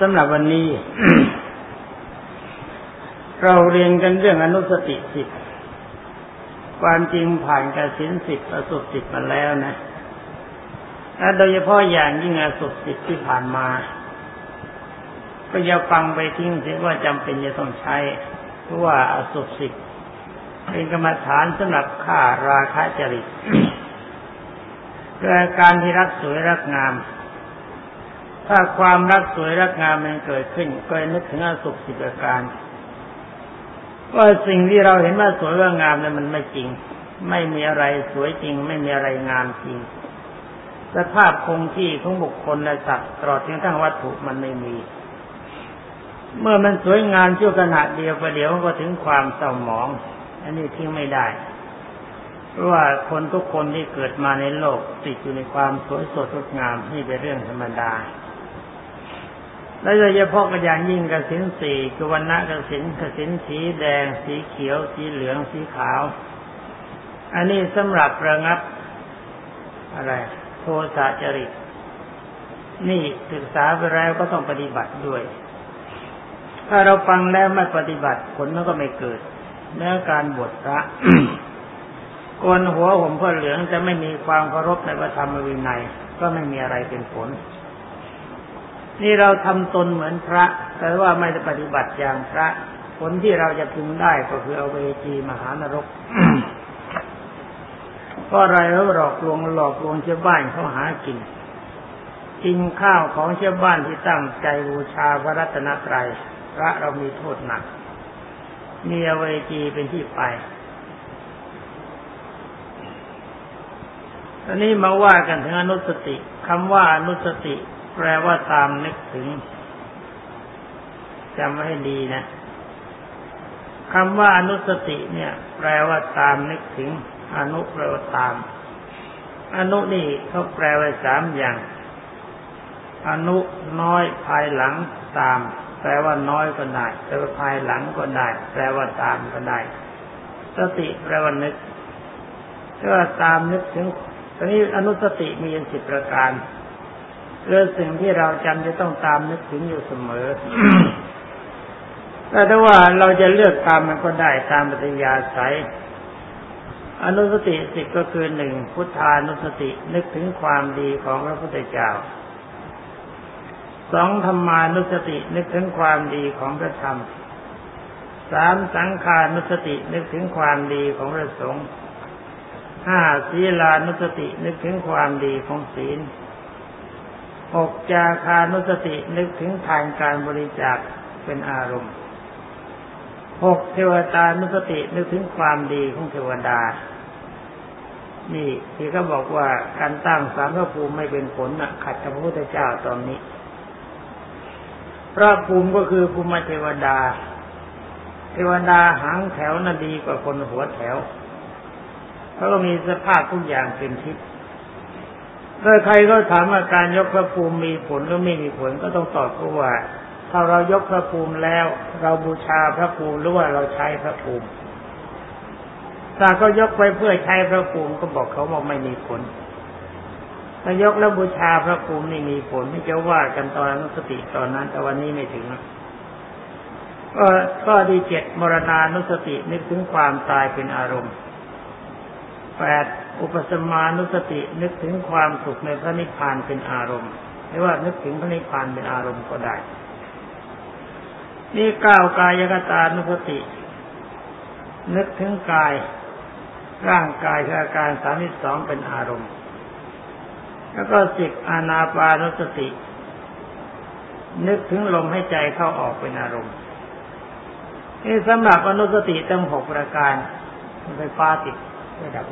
สำหรับวันนี้ เราเรียนกันเรื่องอนุสติสิบความจริงผ่านการสินสิบอสุสิบมาแล้วนะและโดยเฉพาะอย่างยิ่งอสุสิบที่ผ่านมา ก็อย่าฟังไปทิ้งเสียว่าจำเป็นจะต้องใช้ เพราะว่าอสุสิบเป็นกรรมฐานสำหรับฆ่าราคะจริตเพื่อการที่รักสวยรักงาม ถ้าความรักสวยรักงามมันเกิดขึ้น ก็นึกถึงอสุขสิบประการว่าสิ่งที่เราเห็นว่าสวยว่างามนั้นมันไม่จริง ไม่มีอะไรสวยจริง ไม่มีอะไรงามจริงสภาพคงที่ของบุคคลและสัตว์ตลอดถึงทั้งวัตถุมันไม่มี เมื่อมันสวยงามชั่วขณะเดียวประเดี๋ยวก็ถึงความเศร้าหมอง อันนี้ทิ้งไม่ได้ เพราะว่าคนทุกคนที่เกิดมาในโลกติดอยู่ในความสวยสดงดงามนี่เป็นเรื่องธรรมดา และโดยเฉพาะกระยางยิ่งกระสินสี่กวันณะกระสินกระสินสีแดง สีเขียว สีเหลืองสีขาว อันนี้สำหรับระงับ อะไร โทสะจริต นี่ศึกษาไปแล้วก็ต้องปฏิบัติด้วย ถ้าเราฟังแล้วไม่ปฏิบัติผลมันก็ไม่เกิดเนื้อการบวชพระกนหัวผมพ่อเหลืองจะไม่มีความเคารพในพระธรรมวินัย ก็ไม่มีอะไรเป็นผล นี่เราทำตนเหมือนพระ แต่ว่าไม่ได้ปฏิบัติอย่างพระ ผลที่เราจะพึงได้ก็คือเอาเวจีมหานรกก็อะไรแล้วหลอกลวงหลอกลวงชาวบ้านเขาหากินกินข้าวของชาวบ้านที่ตั้งใจบูชาพระรัตนตรัยพระเรามีโทษหนัก มีอเวจีเป็นที่ไปตอนนี้มาว่ากันถึงอนุสติคำว่าอนุสติ แปลว่าตามนึกถึงจำไว้ให้ดีนะคำว่าอนุสติเนี่ย แปลว่าตามนึกถึง อนุแปลว่าตาม อนุนี่เขาแปลไว้สามอย่าง อนุน้อยภายหลังตาม แปลว่าน้อยก็ได้แปลว่าภายหลังก็ได้ แปลว่าตามก็ได้ สติแปลว่านึกก็ตามนึกถึงตอนนี้อนุสติมีสิบประการ เรื่องสิ่งที่เราจำจะต้องตามนึกถึงอยู่เสมอแต่ถ้าว่าเราจะเลือกตามมันก็ได้ตามปฏิยาศัยอนุสติสิก็คือหนึ่งพุทธานุสตินึกถึงความดีของพระพุทธเจ้าสองธรรมานุสตินึกถึงความดีของพระธรรมสามสังขานุสตินึกถึงความดีของพระสงฆ์ห้าศีลานุสตินึกถึงความดีของศีล หกจาคานุสตินึกถึงทานการบริจาคเป็นอารมณ์หกเทวตานุสตินึกถึงความดีของเทวดา นี่ที่เขาบอกว่าการตั้งสารพระภูมิไม่เป็นผลนะขัดกับพระพุทธเจ้าตอนนี้ พระภูมิก็คือภูมิเทวดา เทวดาหางแถวน่ะดีกว่าคนหัวแถวเขาก็มีสภาพทุกอย่างเป็นทิพย์ ถ้าใครก็ถามว่าการยกพระภูมิมีผลหรือไม่มีผลก็ต้องตอบเขาว่า ถ้าเรายกพระภูมิแล้ว เราบูชาพระภูมิหรือว่าเราใช้พระภูมิถ้าเขายกไว้เพื่อใช้พระภูมิก็บอกเขาว่าไม่มีผลถ้ายกแล้วบูชาพระภูมิไม่มีผลที่จะว่ากันตอนนั้นสติตอนนั้น แต่วันนี้ไม่ถึงก็ก็ดีเจ็ดมรณานุสตินึกถึงความตายเป็นอารมณ์แปด อุปสมานุสตินึกถึงความสุขในพระนิพพานเป็นอารมณ์หรือว่านึกถึงพระนิพพานเป็นอารมณ์ก็ได้ นี่เก้ากายกตานุสติ นึกถึงกายร่างกายคืออาการสามิสองเป็นอารมณ์ แล้วก็สิบอานาปานุสติ นึกถึงลมให้ใจเข้าออกเป็นอารมณ์นี่สำหรับอนุสติตั้งหกประการไฟฟ้าติดไม่ดับ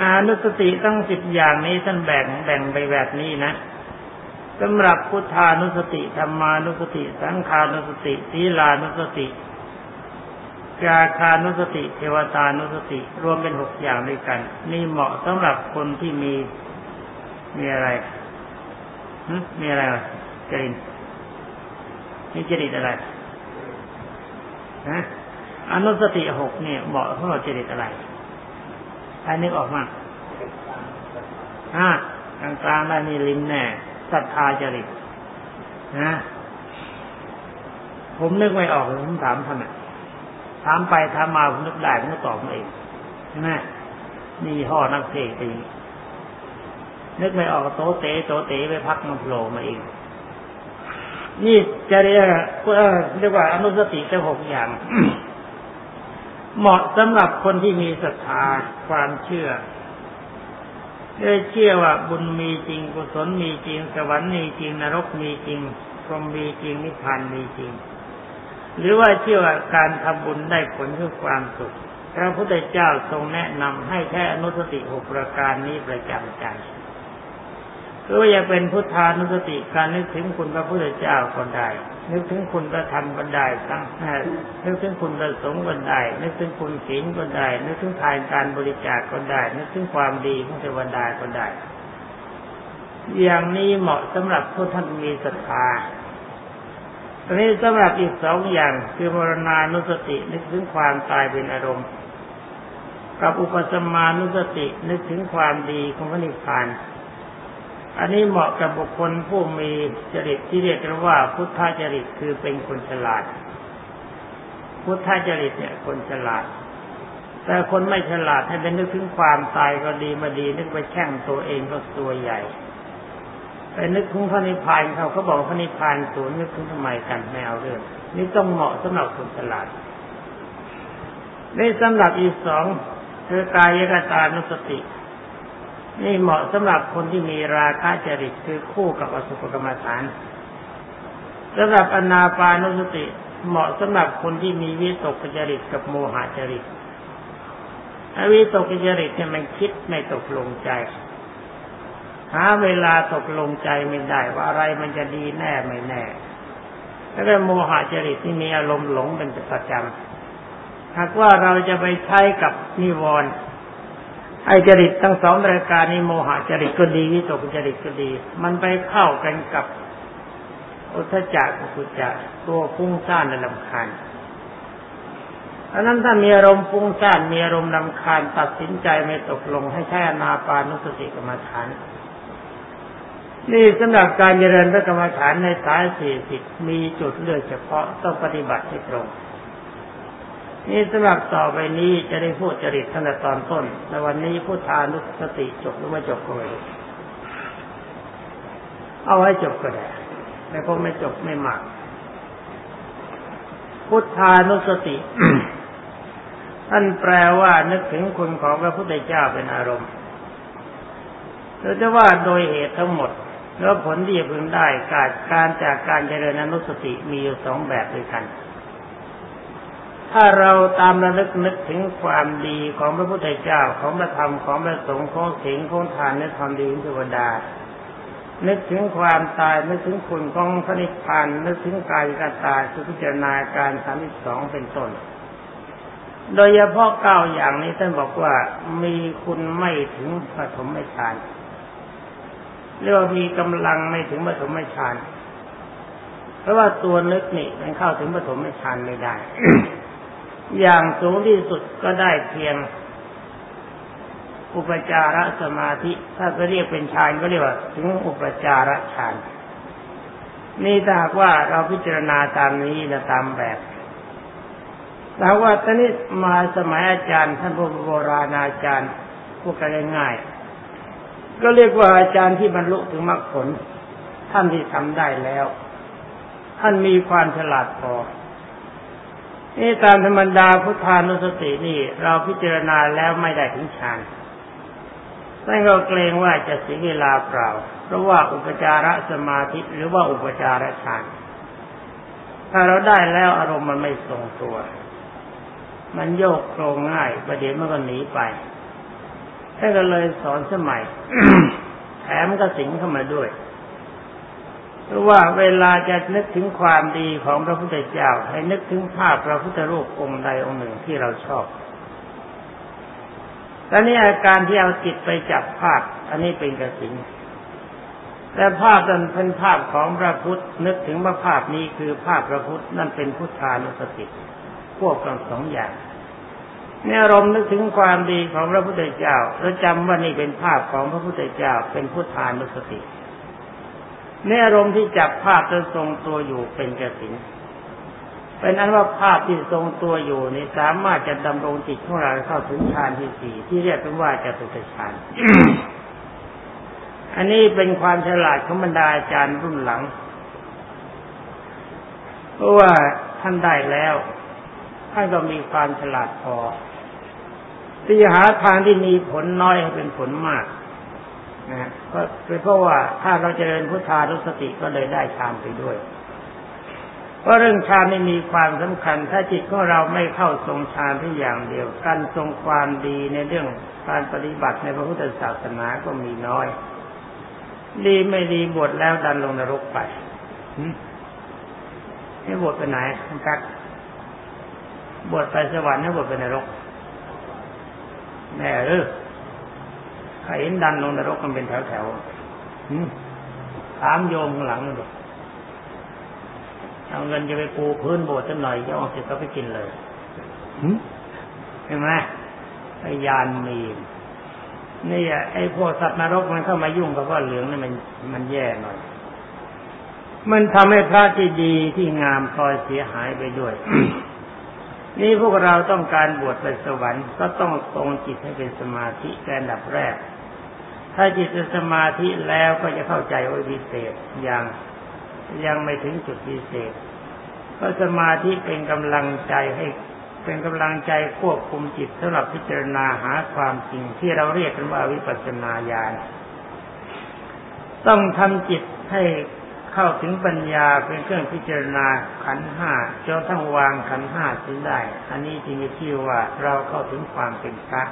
อานุสติตั้งสิบอย่างนี้ท่านแบ่งแบ่งไปแบบนี้นะสำหรับพุทธานุสติธรรมานุสติ สังขานุสติศีลานุสติจาคานุสติ เทวตานุสติ รวมเป็นหกอย่างด้วยกัน นี่เหมาะสำหรับคนที่มี มีอะไรมีอะไรจริตมีจริตอะไรฮะ อนุสติหกเนี่ยเหมาะสำหรับจริตอะไรใครนึกออกมาอ่ากลางกลางได้นี่ลิ้นแน่ศรัทธาจริตนะผมนึกไม่ออกผมถามท่านอะถามไปถามมาผมนึกได้ผมก็ตอบมาเองใช่ไหมนี่ห่อนักเทศตีนึกไม่ออกโตเตโตเตไปพักมันโผล่มาเอง นี่จะเรียกเรียกว่าอนุสติจะหกอย่าง เหมาะสำหรับคนที่มีศรัทธาความเชื่อได้เชื่อว่าบุญมีจริงกุศลมีจริงสวรรค์มีจริงนรกมีจริงพรหมมีจริงนิพพานมีจริง หรือว่าเชื่อว่าการทำบุญได้ผลคือความสุขพระพุทธเจ้าทรงแนะนำให้แท้อนุสติหกประการนี้ประจำใจคือว่าจะเป็นพุทธานุสติการนึกถึงคุณพระพุทธเจ้าคนใด นึกถึงคุณพระธรรมคนใดตั้งนึกถึงคุณพระสงฆ์คนใดนึกถึงคุณศีลคนใดนึกถึงทานการบริจาคคนใดนึกถึงความดีของเทวดาคนใดอย่างนี้เหมาะสำหรับผู้ท่านมีศรัทธาตอนนี้สำหรับอีกสองอย่างคือมรณานุสตินึกถึงความตายเป็นอารมณ์ กับอุปสมานุสตินึกถึงความดีของพระนิพพาน อันนี้เหมาะกับบุคคลผู้มีจริตที่เรียกกันว่า พุทธจริตคือเป็นคนฉลาด พุทธจริตเนี่ยคนฉลาด แต่คนไม่ฉลาดให้เป็นนึกถึงความตายก็ดีมาดี นึกไปแช่งตัวเองก็ตัวใหญ่ไปนึกถึงพระนิพพานเขาเขาบอกพระนิพพานศูนย์นึกถึงทำไมกันไม่เอาเรื่องนี่ต้องเหมาะสำหรับคนฉลาดในสำหรับอีกสองคือกายกตานุสติ นี่เหมาะสำหรับคนที่มีราคะจริตคือคู่กับอสุภกรรมฐานสำหรับอนาปานุสติเหมาะสำหรับคนที่มีวิตกจริตกับโมหจริตอวิตกจริตเนี่ยมันคิดไม่ตกลงใจ หาเวลาตกลงใจไม่ได้ว่าอะไรมันจะดีแน่ไม่แน่แล้วก็โมหจริตที่มีอารมณ์หลงเป็นประจำหากว่าเราจะไปใช้กับนิวรณ์ ไอจริตทั้งสองรายการนี้โมหะจริตก็ดีวิตกจริตก็ดี มันไปเข้ากันกับอุทจักกุจักตัวฟุ้งซ่านและลำคาญเพราะนั้นถ้ามีอารมณ์ฟุ้งซ่านมีอารมณ์ลำคาญตัดสินใจไม่ตกลงให้ใช้อนาปานุสติกรรมฐาน นี่สำหรับการเจริญพระกรรมฐานในสายสี่สิบมีจุดเลือกเฉพาะต้องปฏิบัติให้ตรง นี่สำหรับต่อไปนี้จะได้พูดจริตตั้งแต่ตอนต้นในวันนี้พูดทานุสติจบหรือไม่จบก็ไม่รู้เอาไว้จบก็ได้แต่คงไม่จบไม่มากพุทธานุสติ ท่านแปลว่านึกถึงคุณของพระพุทธเจ้าเป็นอารมณ์เราจะว่าโดยเหตุทั้งหมด แล้วผลที่จะพึงได้การการจากการเจริญอนุสติมีอยู่สองแบบด้วยกัน ถ้าเราตามระลึกนึกถึงความดีของพระพุทธเจ้าของพระธรรมของพระสงฆ์ของศีลของทานและความดีของเทวดา นึกถึงความตายนึกถึงคุณของพระนิพพานนึกถึงกายกตาสุพิจารณาการสามสิบสองเป็นต้น โดยเฉพาะเก้าอย่างนี้ท่านบอกว่ามีคุณไม่ถึงปฐมฌานเรียกว่ามีกำลังไม่ถึงปฐมฌานเพราะว่าตัวนึกนี่มันเข้าถึงปฐมฌานไม่ได้ อย่างสูงที่สุดก็ได้เพียง อุปจารสมาธิ ถ้าจะเรียกเป็นฌานก็เรียกว่า ถึงอุปจารฌาน นี่ถ้าหากว่าเราพิจารณาตามนี้และตามแบบแต่ว่าตอนนี้มาสมัยอาจารย์ท่านพระโบราณอาจารย์พูดกันง่ายๆก็เรียกว่าอาจารย์ที่บรรลุถึงมรรคผล ท่านที่ทำได้แล้ว ท่านมีความฉลาดพอ นี่ตามธรรมดาพุทธานุสตินี่ เราพิจารณาแล้วไม่ได้ถึงฌานท่านก็เกรงว่าจะเสียเวลาเปล่า เพราะว่าอุปจารสมาธิหรือว่าอุปจารฌานถ้าเราได้แล้วอารมณ์มันไม่ทรงตัว มันโยกโครงง่ายประเดี๋ยวมันก็หนีไปท่านก็เลยสอนสมัย แถมก็สิงเข้ามาด้วย เพราะว่าเวลาจะนึกถึงความดีของพระพุทธเจ้า ให้นึกถึงภาพพระพุทธรูปองค์ใดองค์หนึ่งที่เราชอบตอนนี้อาการที่เอาจิตไปจับภาพ อันนี้เป็นกระสินแต่ภาพนั้นเป็นภาพของพระพุทธ นึกถึงว่าภาพนี้คือภาพพระพุทธนั่นเป็นพุทธานุสติควบกันสองอย่างในอารมณ์นึกถึงความดีของพระพุทธเจ้าแล้วจำว่านี่เป็นภาพของพระพุทธเจ้าเป็นพุทธานุสติ ในอารมณ์ที่จับภาพจะทรงตัวอยู่เป็นกสินเป็นนั้นว่าภาพที่ทรงตัวอยู่นี่สามารถจะดำรงจิตของเราเข้าถึงฌานที่สี่ที่เรียกว่าจตุตฌานอันนี้เป็นความฉลาดของบรรดาอาจารย์รุ่นหลัง เพราะว่าท่านได้แล้วท่านก็มีความฉลาดพอที่หาทางที่มีผลน้อยให้เป็นผลมาก นะก็เป็นเพราะว่าถ้าเราจเจริญพุทธานุสติก็เลยได้ฌานไปด้วย เพราะเรื่องฌานไม่มีความสำคัญ ถ้าจิตของเราไม่เข้าทรงฌานที่อย่างเดียว การทรงความดีในเรื่องการปฏิบัติในพระพุทธศาสนาก็มีน้อย ดีไม่ดีบวชแล้วดันลงนรกไปให้บวชไปไหนกักบวชไปสวรรค์ให้บวชไปนรกแม่เออใค รเห็นดันลงนรกมันเป็นแถวแถวถามโยมหลังดูเอาเงินจะไปปูพื้นโบสถ์สักหน่อยจะเอาเสร็จก็ไปกินเลยเห็นไหมไอ้ยานมีนี่ไอ้พวกสัตว์นรกมันเข้ามายุ่งกับว่าเหลืองนี่มันมันแย่หน่อย มันทำให้พระที่ดีที่งามพลอยเสียหายไปด้วย นี่พวกเราต้องการบวชไปสวรรค์ก็ต้องทรงจิตให้เป็นสมาธิแกนดับแรก ถ้าจิตเป็นสมาธิแล้วก็จะเข้าใจว่าวิเศษยังยังไม่ถึงจุดวิเศษเพราะสมาธิเป็นกำลังใจให้เป็นกำลังใจควบคุมจิตสำหรับพิจารณาหาความจริงที่เราเรียกกันว่าวิปัสสนาญาณต้องทำจิตให้เข้าถึงปัญญาเป็นเครื่องพิจารณาขันห้าจนทั้งวางขันห้าสิ้นได้ อันนี้จริงที่ว่าเราเข้าถึงความเป็นพระ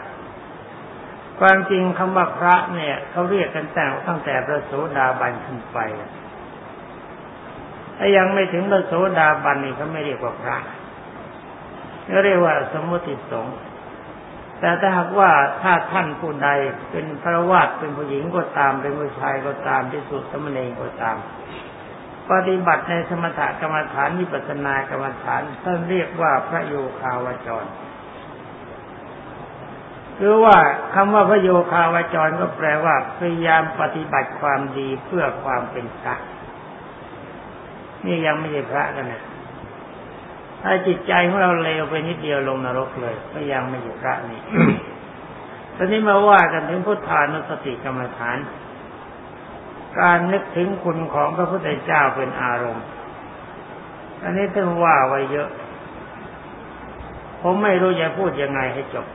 ความจริงคำว่าพระเนี่ยเขาเรียกกันแต่ตั้งแต่พระโสดาบันขึ้นไป ถ้ายังไม่ถึงพระโสดาบันนี่เขาไม่เรียกว่าพระเขาเรียกว่าสมมติสงฆ์แต่ถ้าหากว่าถ้าท่านผู้ใดเป็นพระวาดเป็นผู้หญิงก็ตามเป็นผู้ชายก็ตามที่สุดสมณีก็ตาม ปฏิบัติในสมถกรรมฐานวิปัสสนากรรมฐานท่านเรียกว่าพระโยคาวจร หรือว่าคำว่าพระโยคาวาจรก็แปลว่าพยายามปฏิบัติความดีเพื่อความเป็นพระนี่ยังไม่ใช่พระกันนะถ้าจิตใจของเราเลวไปนิดเดียวลงนรกเลยก็ยังไม่ใช่พระนี่ตอนนี้มาว่ากันถึงพุทธานุสติกรรมฐาน การนึกถึงคุณของพระพุทธเจ้าเป็นอารมณ์ อันนี้ต้องว่าไว้เยอะ ผมไม่รู้จะพูดยังไงให้จบ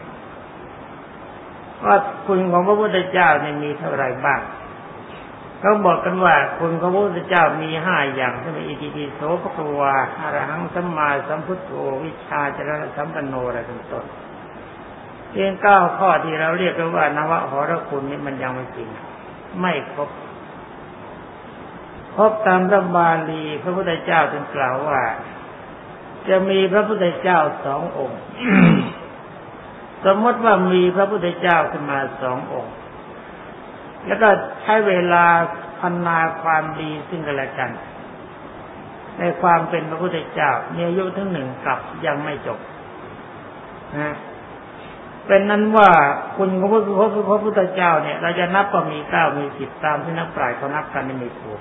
ว่าคุณของพระพุทธเจ้าเนี่ยมีเท่าไรบ้างเขาบอกกันว่าคุณของพระพุทธเจ้ามีห้าอย่างที่มีอิติปิโสภควาอรหังสัมมาสัมพุทโธวิชาจรณสัมปันโนอะไรเป็นต้นเพียงเก้าข้อที่เราเรียกกันว่านวะหรคุณนี่มันยังไม่จริง ไม่ครบพบตามพระบาลีพระพุทธเจ้าจึงกล่าวว่า จะมีพระพุทธเจ้าสององค์ สมมติว่ามีพระพุทธเจ้าขึ้นมาสององค์ แล้วก็ใช้เวลาพันนาความดีซึ่งกันและกัน ในความเป็นพระพุทธเจ้ามีอายุทั้งหนึ่งกลับยังไม่จบนะเป็นนั้นว่าคุณของพระพุทธเจ้าเนี่ย เราจะนับว่ามีเก้ามีสิบตามที่นักปราชญ์เขานับกันไม่ถูก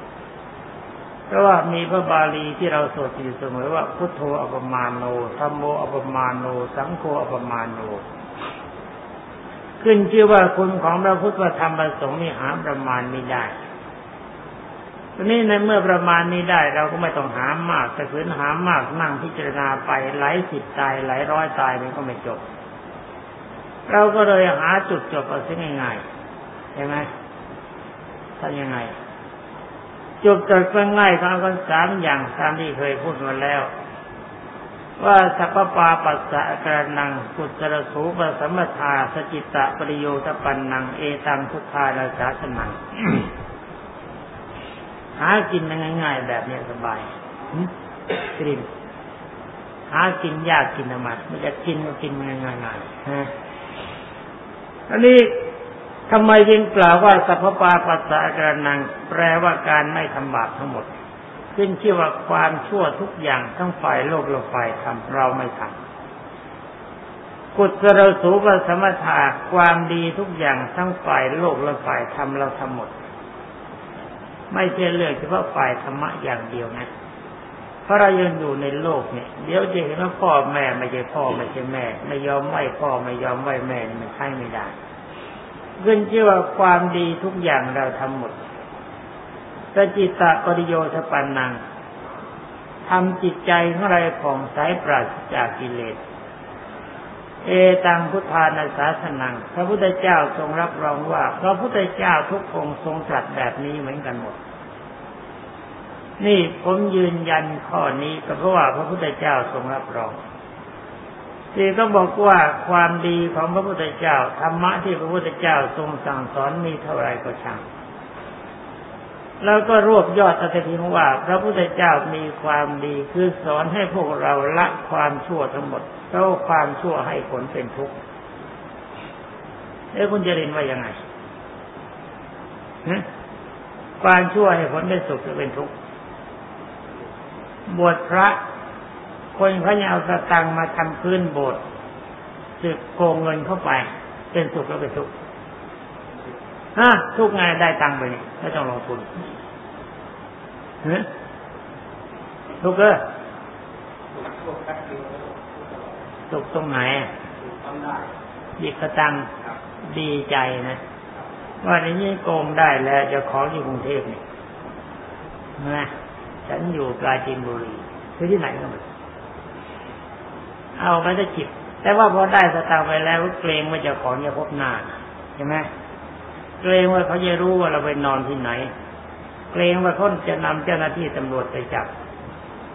เพราะว่ามีพระบาลีที่เราสวดอยู่เสมอว่าพุทโธอปมาโนธรรมโมอปมาโน สังโฆอปมาโน ขึ้นชื่อว่าคุณของพระพุทธธรรมประสงค์นี่หาประมาณไม่ได้ทีนี้ในเมื่อประมาณนี้ได้ เราก็ไม่ต้องหามากแต่ขืนหามากนั่งพิจารณาไปหลายสิบตายหลายร้อยตายมันก็ไม่จบ เราก็เลยหาจุดจบเอาซะง่ายๆใช่ไหมทำยังไงจบจากง่ายๆทำกันสามอย่างตามที่เคยพูดมาแล้ว ว่าสัพปาปัสสะกระนังกุศลสูปสัมมทาสจิตตะปริโยตปันนัง เอตังทุกขาราชาสนังหากินง่าย ๆ แบบนี้สบายกลิ่นหากินยากกินทำไมไม่จะกินก็กินง่ายๆฮะอันนี้ทำไมจึงกล่าวว่าสัพพปาปัสสะกระนัง แปลว่าการไม่ทำบาปทั้งหมด ขึ้นชื่อว่าความชั่วทุกอย่างทั้งฝ่ายโลกและฝ่ายธรรมเราไม่ทำกุศลสูปสมถะความดีทุกอย่างทั้งฝ่ายโลกและฝ่ายธรรมเราทำหมด ไม่ใช่เรื่องเฉพาะฝ่ายธรรมะอย่างเดียวนะเพราะเรายังอยู่ในโลกเนี่ยเดี๋ยวจะเห็นว่าพ่อแม่ไม่ใช่พ่อไม่ใช่แม่ ไม่ยอมไหวพ่อไม่ยอมไหวแม่มันใช่ไม่ได้เกินที่อว่าความดีทุกอย่างเราทำหมด สจิตตปริโยทปันนังทำจิตใจของเราผ่องใสปราศจากกิเลส เอตังพุทธานาสาสนัง พระพุทธเจ้าทรงรับรองว่าพระพุทธเจ้าทุกองค์ทรงตรัสแบบนี้เหมือนกันหมด นี่ผมยืนยันข้อนี้ก็เพราะว่าพระพุทธเจ้าทรงรับรองที่ก็บอกว่าความดีของพระพุทธเจ้าธรรมะที่พระพุทธเจ้าทรงสั่งสอนมีเท่าไรก็ช่าง แล้วก็รวบยอดอัตถิงว่า พระพุทธเจ้ามีความดีคือสอนให้พวกเราละความชั่วทั้งหมดเพราะความชั่วให้ผลเป็นทุกข์เอ้คุณจรินว่ายังไงความชั่วให้ผลเป็นสุขหรือเป็นทุกข์บวชพระคนเขาจะเอาสตังมาทำพื้นโบสถ์สึกโกงเงินเข้าไป เป็นสุขแล้วเป็นทุกข์ฮะทุกไงได้ตังไปนี่ไม่ต้องลงทุน เฮ้ทุกเออทุกตรงไหนหยิบกระตังดีใจนะว่าในนี้โกงได้แล้วจะขออยู่กรุงเทพเนี่ยนะฉันอยู่ปราจีนบุรีคือที่ไหนก็ไม่เอาไปได้จิตแต่ว่าพอได้สตางค์ไปแล้วเกรงว่าจะขอเนี่ยพบหน้าใช่ไหมเกรงว่าเขาจะรู้ว่าเราไปนอนที่ไหน เกรงว่าเขาจะนำเจ้าหน้าที่ตำรวจไปจับ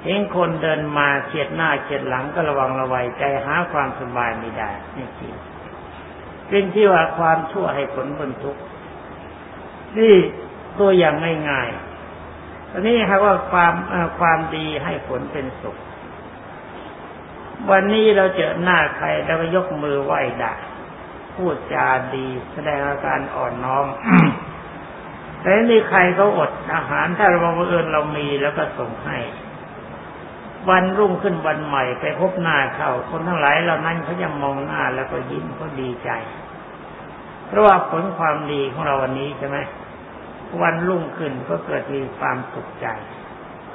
เห็นคนเดินมาเฉียดหน้าเฉียดหลังก็ระวังระวัยใจหาความสบายไม่ได้นี่จริงเป็นที่ว่าความชั่วให้ผลบนทุกนี่ตัวอย่างง่ายๆอันนี้ครับว่าความความดีให้ผลเป็นสุข วันนี้เราเจอหน้าใครเราก็ยกมือไหว้ด่าพูดจาดี แสดงอาการอ่อนน้อม แต่นี่ใครเขาอดอาหารถ้าเราบังเอิญเรามีแล้วก็ส่งให้ วันรุ่งขึ้นวันใหม่ไปพบหน้าเขาคนทั้งหลายเหล่านั้นเขายังมองหน้าแล้วก็ยิ้มเขาดีใจ เพราะว่าผลความดีของเราวันนี้ใช่ไหมวันรุ่งขึ้นก็เกิดมีความสุขใจ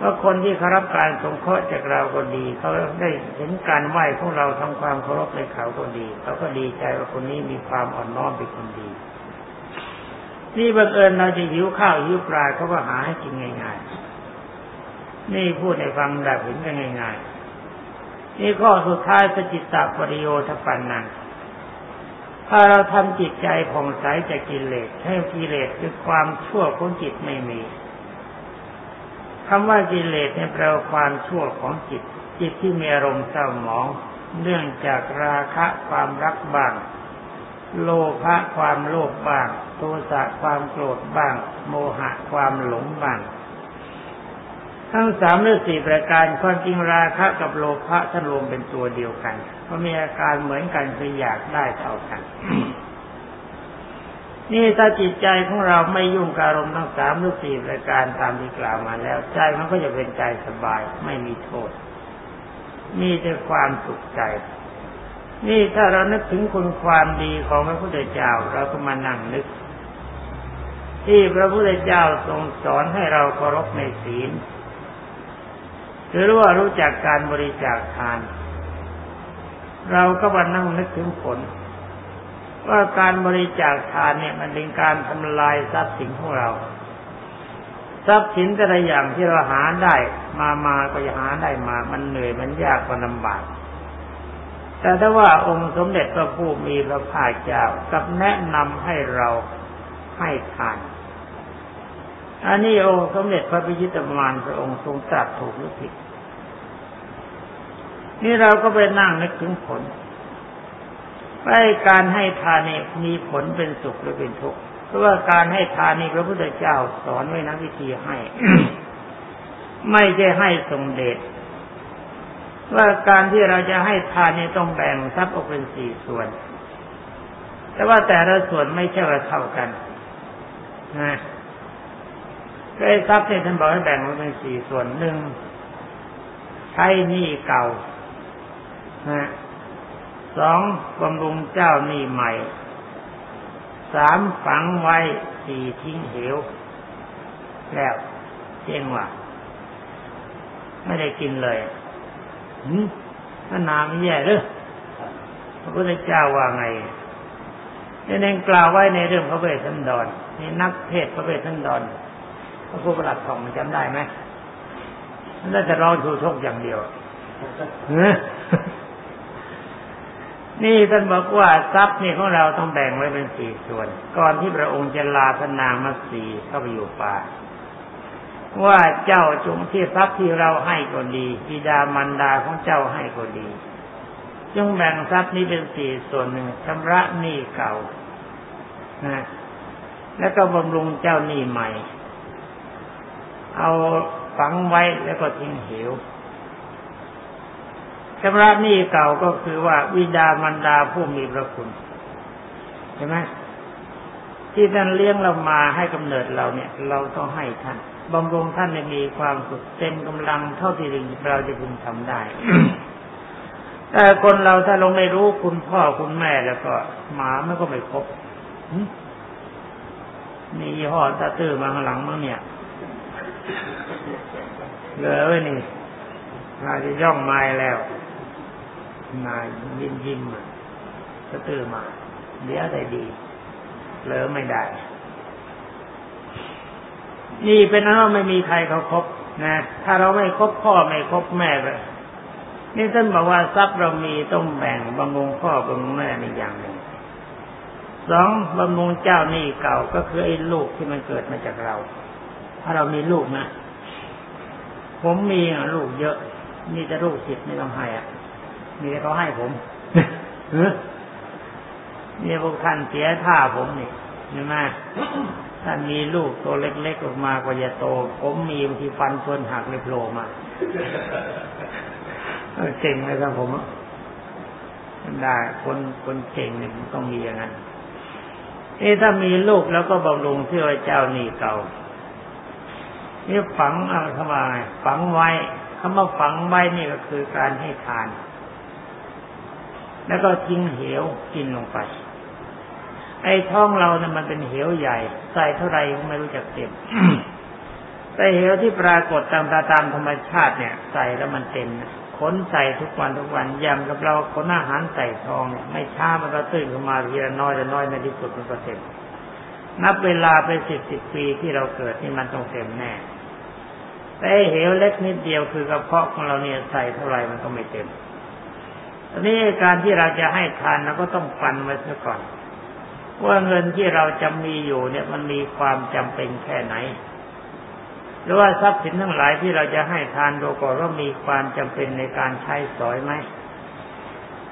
ว่าคนที่เขารับการสงเคราะห์จากเราก็ดีเขาได้เห็นการไหว้ของเราทำความเคารพในเขาก็ดีเขาก็ดีใจว่าคนนี้มีความอ่อนน้อมเป็นคนดี นี่บังเอิญเราจะหิวข้าวหิวปลาเขาก็หาให้กินง่ายๆ นี่พูดในฟังแบบเห็นกันง่ายๆ นี่ข้อสุดท้ายสจิตตปริโยทปันนังถ้าเราทำจิตใจผ่องใสจากกิเลสให้กิเลสคือความชั่วของจิตไม่มีคำว่ากิเลสเนี่ยแปลว่าความชั่วของจิต จิตที่มีอารมณ์เศร้าหมอง เนื่องจากราคะความรักบ้าง โลภะความโลภบ้าง โทสะความโกรธบ้าง โมหะความหลงบ้าง ทั้งสามหรือสี่ประการความจริงราคะกับโลภะท่านรวมเป็นตัวเดียวกันเพราะมีอาการเหมือนกันคืออยากได้เท่ากัน นี่ถ้าจิตใจของเราไม่ยุ่งกับอารมณ์ทั้งสามหรือสี่ปรายการตามที่กล่าวมาแล้ว ใจมันก็จะเป็นใจสบายไม่มีโทษ มีแต่ความสุขใจ นี่ถ้าเรานึกถึงคุณความดีของพระพุทธเจ้าเราก็มานั่งนึก ที่พระพุทธเจ้าทรงสอนให้เราเคารพในศีลหรือว่ารู้จักการบริจาคทาน เราก็มานั่งนึกถึงผล ว่าการบริจาคทานเนี่ยมันเป็นการทำลายทรัพย์สินของเรา ทรัพย์สินแต่ละอย่างที่เราหาได้มามาก็จะหาได้มา มันเหนื่อยมันยากมันลำบาก แต่ถ้าว่าองค์สมเด็จพระผู้มีพระภาคเจ้ากับแนะนำให้เราให้ทาน อันนี้องค์สมเด็จพระพิชิตมารพระองค์ทรงตรัสถูกหรือผิดนี่เราก็ไปนั่งนึกถึงผลว่าการให้ทานนี่มีผลเป็นสุขหรือเป็นทุกข์ เพราะว่าการให้ทานนี่พระพุทธเจ้าสอนไว้นะวิธีให้ ไม่ใช่ให้ทรงเดช ว่าการที่เราจะให้ทานนี่ต้องแบ่งทรัพย์ออกเป็นสี่ส่วน แต่ว่าแต่ละส่วนไม่ใช่ว่าเท่ากันนะก็ไอ้ทรัพย์เนี่ยท่านบอกให้แบ่งออกเป็นสี่ส่วนหนึ่งใช้หนี้เก่านะสองบำรุงเจ้าหนี่ใหม่สามฝังไว้สี่ทิ้งเหว แล้วเจ๊งว่ะไม่ได้กินเลย หืมถ้านามแย่เลยพระพุทธเจ้าว่าไงนี่เองกล่าวไว้ในเรื่องพระเวสสันดรนี่นักเทศพระเวสสันดรพระพุทธประหลัดของมันจำได้ไหมมันน่าจะร้องชูชกอย่างเดียวนี่ท่านบอกว่าทรัพย์นี่ของเราต้องแบ่งไว้เป็นสี่ส่วน ก่อนที่พระองค์จะลาพนางมาสีเข้าไปอยู่ป่า ว่าเจ้าจงที่ทรัพย์ที่เราให้ก็ดีบิดามันดาของเจ้าให้ก็ดี จงแบ่งทรัพย์นี้เป็นสี่ส่วนหนึ่งชำระหนี้เก่านะแล้วก็บำรุงเจ้าหนี้ใหม่ เอาฝังไว้แล้วก็ทิ้งเหวชำระหนี้เก่าก็คือว่าวิดามันดาผู้มีพระคุณใช่ไหมที่ท่านเลี้ยงเรามาให้กำเนิดเราเนี่ย เราต้องให้ท่าน บำรุงท่านให้มีความสุขเต็มกำลังเท่าที่เราจะพึงทำได้แต่คนเราถ้าลงไม่รู้คุณพ่อคุณแม่แล้วก็ หมามันก็ไม่ครบนี่ยี่ห้อตาตื้อมาข้างหลังมั้งเนี่ยเหลือไว้นี่นาจะย่องไม้แล้วนายยิ้มยิ้มมาตาตื้อมาเดี๋ยวได้ดีเหลือไม่ได้ นี่เป็นนั้นว่าไม่มีใครเขาครบนะถ้าเราไม่ครบพ่อไม่ครบแม่เลยนี่ท่านบอกว่าทรัพย์เรามีต้องแบ่งบำรุงพ่อบำรุงแม่ในอย่างหนึ่งสองบำรุงเจ้านี่เก่าก็คือไอ้ลูกที่มันเกิดมาจากเรา ถ้าเรามีลูกนะ ผมมีลูกเยอะ มีแต่ลูกจิตไม่ต้องให้อะ มีแต่เขาให้ผมเนี่พวกท่านเสียท่าผมนี่ใช่ไหม ถ้ามีลูกตัวเล็กๆออกมากว่าจะโต ผมมีบางทีฟันชนหักเลยโผล่มาเก่งเลยครับผมได้คนคนเก่งเนี่ยต้องมีอย่างนั้นเอ๊ถ้ามีลูกแล้วก็บำรุงที่ว่าเจ้านี่เก่านี่ฝังอะไรเข้ามาฝังไว้คำว่าฝังไว้นี่ก็คือการให้ทาน แล้วก็ทิ้งเหวกินลงไป ไอ้ท้องเราเนี่ยมันเป็นเหวใหญ่ ใส่เท่าไรก็ไม่รู้จักเต็มแต่เหวที่ปรากฏตามตาตามธรรมชาติเนี่ย ใส่แล้วมันเต็มขนใส่ทุกวันทุกวันยำกับเราขนอาหารใส่ทองเนี่ยไม่ช้ามันก็ตื่นขึ้นมาทีละน้อยละน้อยในที่สุดมันก็เต็มนับเวลาไปสิบสิบปีที่เราเกิดนี่มันต้องเต็มแน่แต่เหวเล็กนิดเดียวคือกระเพาะของเราเนี่ยใส่เท่าไรมันก็ไม่เต็มตอนนี้การที่เราจะให้ทานเราก็ต้องปันไว้ซะก่อน ว่าเงินที่เราจะมีอยู่เนี่ยมันมีความจำเป็นแค่ไหน หรือว่าทรัพย์สินทั้งหลายที่เราจะให้ทานดูก่อนว่ามีความจำเป็นในการใช้สอยไหม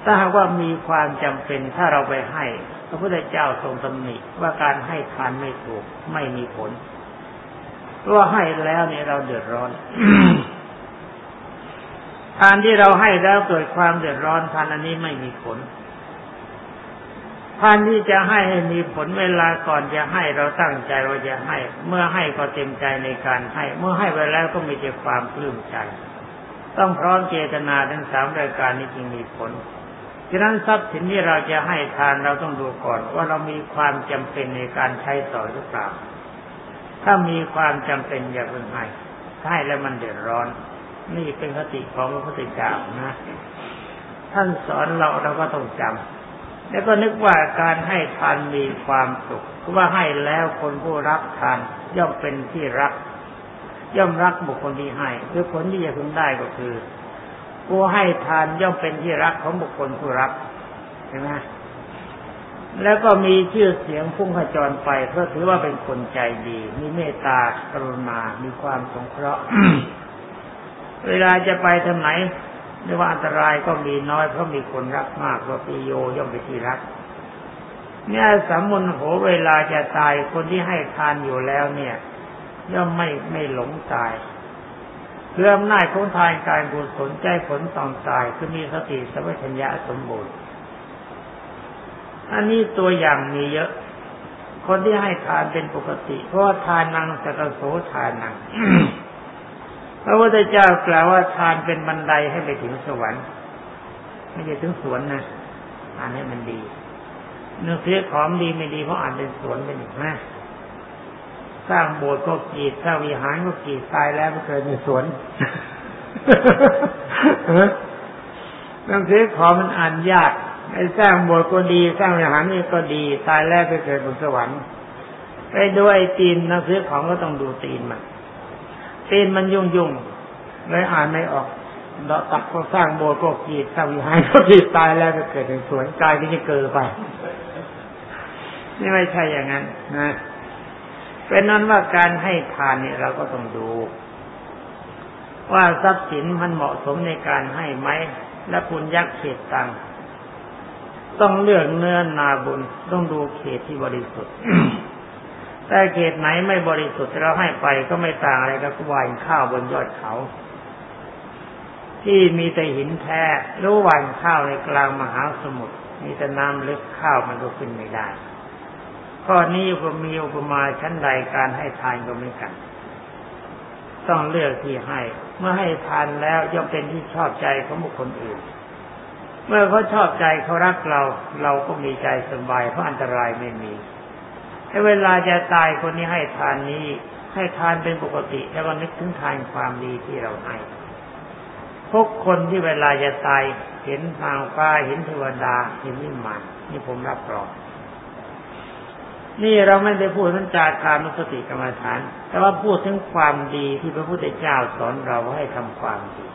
ถ้าหากว่ามีความจำเป็นถ้าเราไปให้ พระพุทธเจ้าทรงตำหนิว่าการให้ทานไม่ถูกไม่มีผลเพราะว่าให้แล้วเนี่ยเราเดือดร้อนทานที่เราให้แล้วเกิดความเดือดร้อนทานอันนี้ไม่มีผล ทานที่จะให้ให้มีผลเวลาก่อนจะให้เราตั้งใจว่าจะให้ เมื่อให้ก็เต็มใจในการให้ เมื่อให้ไปแล้วก็มีแต่ความปลื้มใจ ต้องพร้อมเจตนาทั้งสามรายการนี้จึงมีผลฉะนั้นทรัพย์สินที่เราจะให้ทานเราต้องดูก่อนว่าเรามีความจำเป็นในการใช้สอหรือเปล่า ถ้ามีความจำเป็นอย่าเพิ่งให้ให้แล้วมันเดือดร้อน นี่เป็นคติของพระพุทธเจ้านะ ท่านสอนเราเราก็ต้องจำ แล้วก็นึกว่าการให้ทานมีความสุขเพราะว่าให้แล้วคนผู้รับทานย่อมเป็นที่รัก ย่อมรักบุคคลที่ให้คือผลที่จะพึงได้ก็คือผู้ให้ทานย่อมเป็นที่รักของบุคคลผู้รับเห็นไหมแล้วก็มีชื่อเสียงพุ่งขจรไปเพราะถือว่าเป็นคนใจดี มีเมตตากรุณา มีความสงเคราะห์ เวลาจะไปทางไหน ไม่ว่าอันตรายก็มีน้อยเพราะมีคนรักมากเพราปิโยย่อมเป็นที่รัก เนี่ยสามุนโหเวลาจะตายคนที่ให้ทานอยู่แล้วเนี่ย ย่อมไม่ไม่หลงตายเพื่ออำนาจของทานการกุศลใจผลตองตายคือมีสติสัมปชัญญะสมบูรณ์อันนี้ตัวอย่างมีเยอะ คนที่ให้ทานเป็นปกติ เพราะว่าทานนังสกโสทานนัง ระพุทธเจ้ากล่าวว่าทานเป็นบันไดให้ไปถึงสวรรค์ไม่ใช่ถึงสวนนะอ่านให้มันดีหนังสือของดีไม่ดีเพราะอ่านเป็นสวนเป็นอย่งนะสร้างโบสถ์ก็กีดสร้างวิหารก็กีดตายแล้วไม่เคยมีสวนหนังสือของมันอ่านยากไอ้สร้างโบสถ์ก็ดีสร้างวิหารนี่ก็ดี ตายแล้วไปเกิดบนสวรรค์ไปดูไอ้ตีนนังสือของก็ต้องดูตีนมัน ตีนมันยุ่งยุ่งเลยอ่านไม่ออกเราตักก็สร้างโบสถ์ก็กีดสร้างวิหารก็กีดตายแล้วก็เกิดเป็นสวนกายก็จะเกิดไปนี่ไม่ใช่อย่างนั้นนะเป็นนั้นว่าการให้ทานเนี่ยเราก็ต้องดู ว่าทรัพย์สินมันเหมาะสมในการให้ไหมและคุณยักเขตตังต้องเลือกเนื้อนาบุญต้องดูเขตที่บริสุทธิ์ แต่เขตไหนไม่บริสุทธิ์เราให้ไปก็ไม่ต่างอะไรกับวายข้าวบนยอดเขา ที่มีแต่หินแท้รู้วานข้าวในกลางมหาสมุทรมีแต่น้ำลึกข้าวมันก็ขึ้นไม่ได้ข้อนี้ก็มีอุปมาชั้นใดการให้ทานก็ไม่กัน ต้องเลือกที่ให้ เมื่อให้ทานแล้วย่อมเป็นที่ชอบใจของบุคคลอื่น เมื่อเขาชอบใจเขารักเรา เราก็มีใจสบายเพราะอันตรายไม่มี ถ้าเวลาจะตายคนนี้ให้ทานนี้ ให้ทานเป็นปกติ แล้วก็นึกถึงทานความดีที่เราให้ทุกคนที่เวลาจะตายเห็นทางฟ้าเห็นเทวดาเห็นนิมมานนี่ผมรับรองนี่เราไม่ได้พูดถึงจากการมุสติกรรมฐาน แต่ว่าพูดถึงความดีที่พระพุทธเจ้าสอนเราให้ทำความดี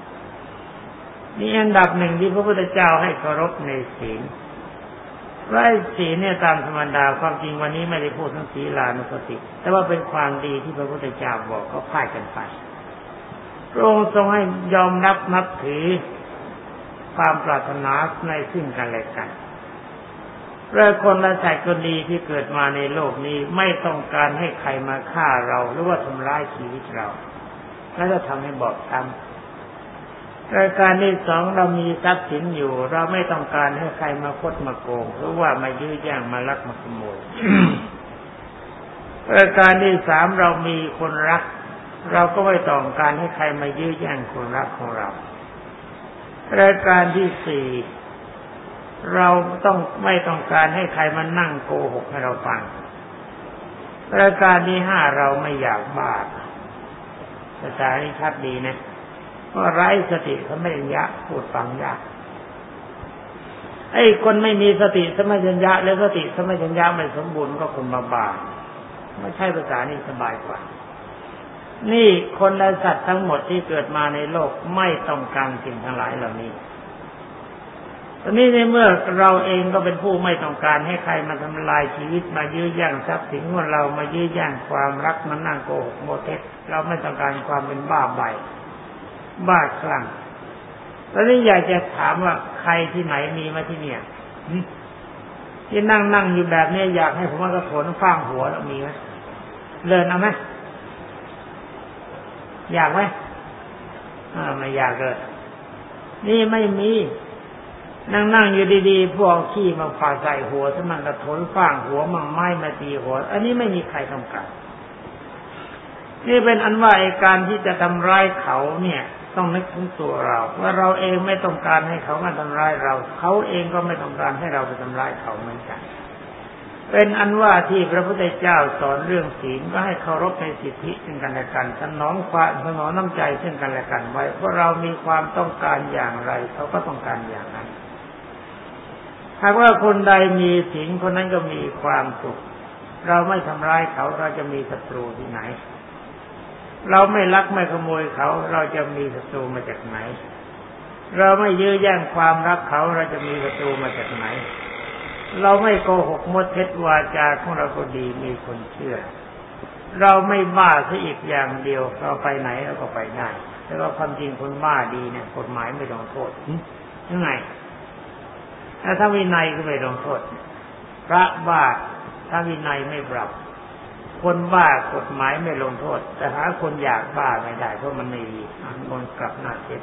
นี่อันดับหนึ่งที่พระพุทธเจ้าให้เคารพในศีล ไร่ศีลเนี่ยตามธรรมดาความจริงวันนี้ไม่ได้พูดถึงศีลานุสติ แต่ว่าเป็นความดีที่พระพุทธเจ้าบอกก็พ่ายกันไปพระองค์ทรงให้ยอมรับนับถือความปรารถนาในซึ่งกันและกันเรื่องคนละสัตว์คนดีที่เกิดมาในโลกนี้ไม่ต้องการให้ใครมาฆ่าเราหรือว่าทำร้ายชีวิตเรา แล้วจะทำให้บอบช้ำ รายการที่สองเรามีทรัพย์สินอยู่ เราไม่ต้องการให้ใครมาคดมาโกงหรือว่ามายื้อแย่งมาลักมาขโมยรายการที่สามเรามีคนรัก เราก็ไม่ต้องการให้ใครมายื้อแย่งคนรักของเรา รายการที่สี่เราต้องไม่ต้องการให้ใครมานั่งโกหกให้เราฟังประการที่ห้าเราไม่อยากบาปภาษานี้ชัดดีนะ ว่าไร้สติเขาไม่ยะพูดฟังยากไอ้คนไม่มีสติสมัชัญญะแล้วสติสมัชัญญะไม่สมบูรณ์ก็คนมาบาปไม่ใช่ภาษานี้สบายกว่า นี่คนและสัตว์ทั้งหมดที่เกิดมาในโลกไม่ต้องการสิ่งทั้งหลายเหล่านี้ตอนนี้ในเมื่อเราเองก็เป็นผู้ไม่ต้องการให้ใครมาทำลายชีวิตมายื้อแย่งทรัพย์สินของเรามายื้อแย่งความรักมันนั่งโกหกโมเทสเราไม่ต้องการความเป็นบ้าใบ บ้าคลั่งตอนนี้อยากจะถามว่าใครที่ไหนมีมาที่เนี่ยที่นั่งนั่งอยู่แบบนี้อยากให้ผมว่ากระโถนฟ้างหัวแล้วมีไหมเลินเอาไหมอยากไหมอ่าไม่อยากเลยนี่ไม่มีนั่งนั่งอยู่ดีๆ พวกขี้มาฝ่าใส่หัวถ้ามันกระทนฟางหัวมังไม้มาตีหัว อันนี้ไม่มีใครต้องการนี่เป็นอันว่าไอการที่จะทำร้ายเขาเนี่ย ต้องนึกถึงตัวเราว่าเราเองไม่ต้องการให้เขามาทำร้ายเรา เขาเองก็ไม่ต้องการให้เราไปทำร้ายเขาเหมือนกัน เป็นอันว่าที่พระพุทธเจ้าสอนเรื่องศีลก็ให้เคารพในสิทธิซึ่งกันและกันถนอมความถนอมน้ำใจซึ่งกันและกันไว้เพราะเรามีความต้องการอย่างไร เขาก็ต้องการอย่างนั้นหากว่าคนใดมีศีลคนนั้นก็มีความสุข เราไม่ทำร้ายเขาเราจะมีศัตรูที่ไหน เราไม่ลักไม่ขโมยเขา เราจะมีศัตรูมาจากไหน เราไม่ยื้อแย่งความรักเขา เราจะมีศัตรูมาจากไหน เราไม่โกหกมดเท็จวาจาของเราก็ดีมีคนเชื่อ เราไม่บ้าซะอีกอย่างเดียว เราไปไหนเราก็ไปได้แต่ว่าความจริงคนบ้าดีเนี่ยกฎหมายไม่ต้องโทษยังไงถ้าถ้าวินัยก็ไม่ลงโทษพระบ้าถ้าวินัยไม่ปรับ คนบ้ากฎหมายไม่ลงโทษ แต่หาคนอยากบ้าไม่ได้เพราะมันไม่ดีคนกลับหน้าเจ็บ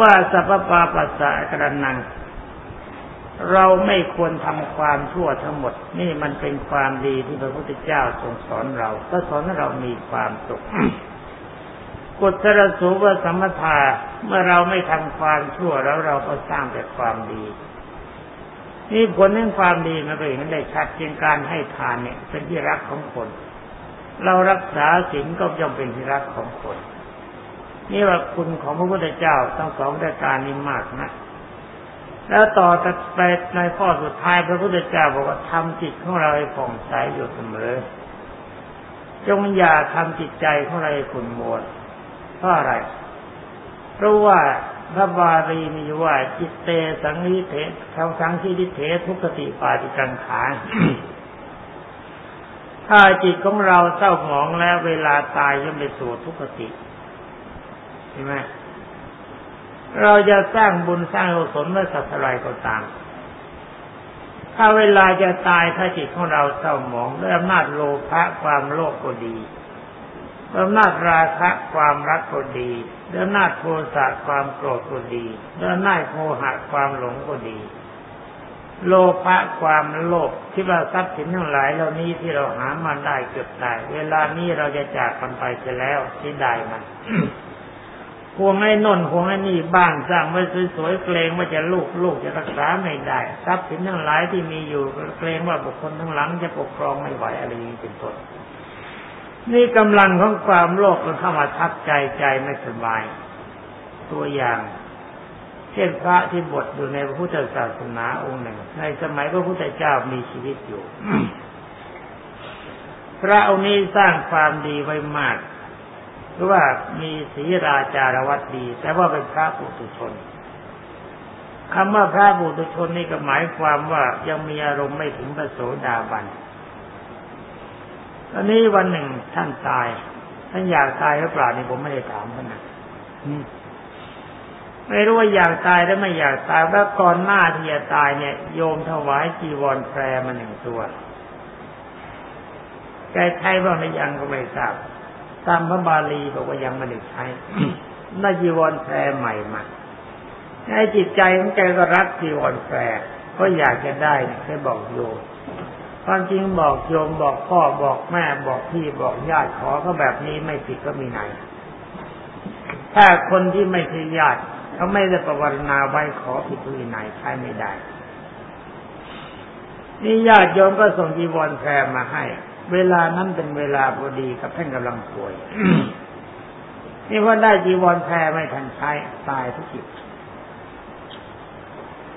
ว่าสัพปาปัสสะกระนัง เราไม่ควรทำความชั่วทั้งหมด นี่มันเป็นความดีที่พระพุทธเจ้าทรงสอนเราก็สอนให้เรามีความสุขกุศลสูบสัมมทาเมื่อเราไม่ทำความชั่วแล้วเราก็สร้างแต่ความดี นี่ผลแห่งความดีมันก็เห็นได้ชัดเพียงการให้ทานเนี่ย เป็นที่รักของคน เรารักษาศีลก็ย่อมเป็นที่รักของคน นี่ว่าคุณของพระพุทธเจ้าทั้งสองรายการนี้มากนะ แล้วต่อไปในข้อสุดท้ายพระพุทธเจ้าบอกว่าทำจิตของเราให้ผ่องใสอยู่เสมอจงอย่าทำจิตใจของเราให้ขุ่นมัวเพราะอะไร เพราะว่า พระบาลีมีว่าจิตเตสังนิเทเขาสังที่ดิเททุกติปาติกังขาถ้าจิตของเราเศร้าหมองแล้วเวลาตายย่อมไปสู่ทุกติใช่ไหมเราจะสร้างบุญสร้างกุศลเมื่อสัตว์อะไรก็ตาม ถ้าเวลาจะตายถ้าจิตของเราเศร้าหมองด้วยอำนาจโลภะความโลภก็ดี อำนาจราคะความรักก็ดีด้วยอำนาจโทสะความโกรธก็ดีด้วยอำนาจโมหะความหลงก็ดี โลภะความโลภที่ว่าทรัพย์สินทั้งหลายเหล่านี้ที่เราหามาได้เกือบตาย เวลานี้เราจะจากกันไปเสียแล้วที่ได้มันห่วงไอ้นนห่วงไอ้นี่บ้านสร้างไว้สวยๆเกรงว่าจะลูกลูกจะรักษาไม่ได้ ทรัพย์สินทั้งหลายที่มีอยู่เกรงว่าบุคคลทั้งหลังจะปกครองไม่ไหวอะไรนี้เป็นต้น นี่กำลังของความโลภมันเข้ามาทับใจใจไม่สบาย ตัวอย่าง เช่นพระที่บวชอยู่ในพระพุทธศาสนาองค์หนึ่ง ในสมัยพระพุทธเจ้ามีชีวิตอยู่ พระองค์นี้สร้างความดีไว้มากหรือว่ามีศีราจารวัตดี แต่ว่าเป็นพระปุถุชนคำว่าพระปุถุชนนี่ก็หมายความว่ายังมีอารมณ์ไม่ถึงพระโสดาบัน ตอนนี้วันหนึ่งท่านตาย ท่านอยากตายหรือเปล่านี่ผมไม่ได้ถามท่านนะไม่รู้ว่าอยากตายหรือไม่อยากตายว่าก่อนหน้าที่จะตายเนี่ย โยมถวายจีวรแพรมาหนึ่งตัวแกใช้บ้างหรือยังก็ไม่ทราบตามพระบาลีบอกว่ายังไม่ได้ใช้น่าจีวรแพรใหม่มาในจิตใจของแกก็รักจีวรแพรก็อยากจะได้แค่บอกโยม ความจริงบอกโยมบอกพ่อบอกแม่บอกพี่บอกญาติขอก็แบบนี้ไม่ผิดก็มีไหนถ้าคนที่ไม่ใช่ญาติเขาไม่ได้ประวัตินาไว้ขอผิดก็มีไหนใช้ไม่ได้นี่ญาติโยมก็ส่งจีวรแพรมาให้ เวลานั้นเป็นเวลาพอดีกับท่านกำลังป่วยนี่ว่าได้จีวรแพรไม่ทันใช้ตายทุกจิต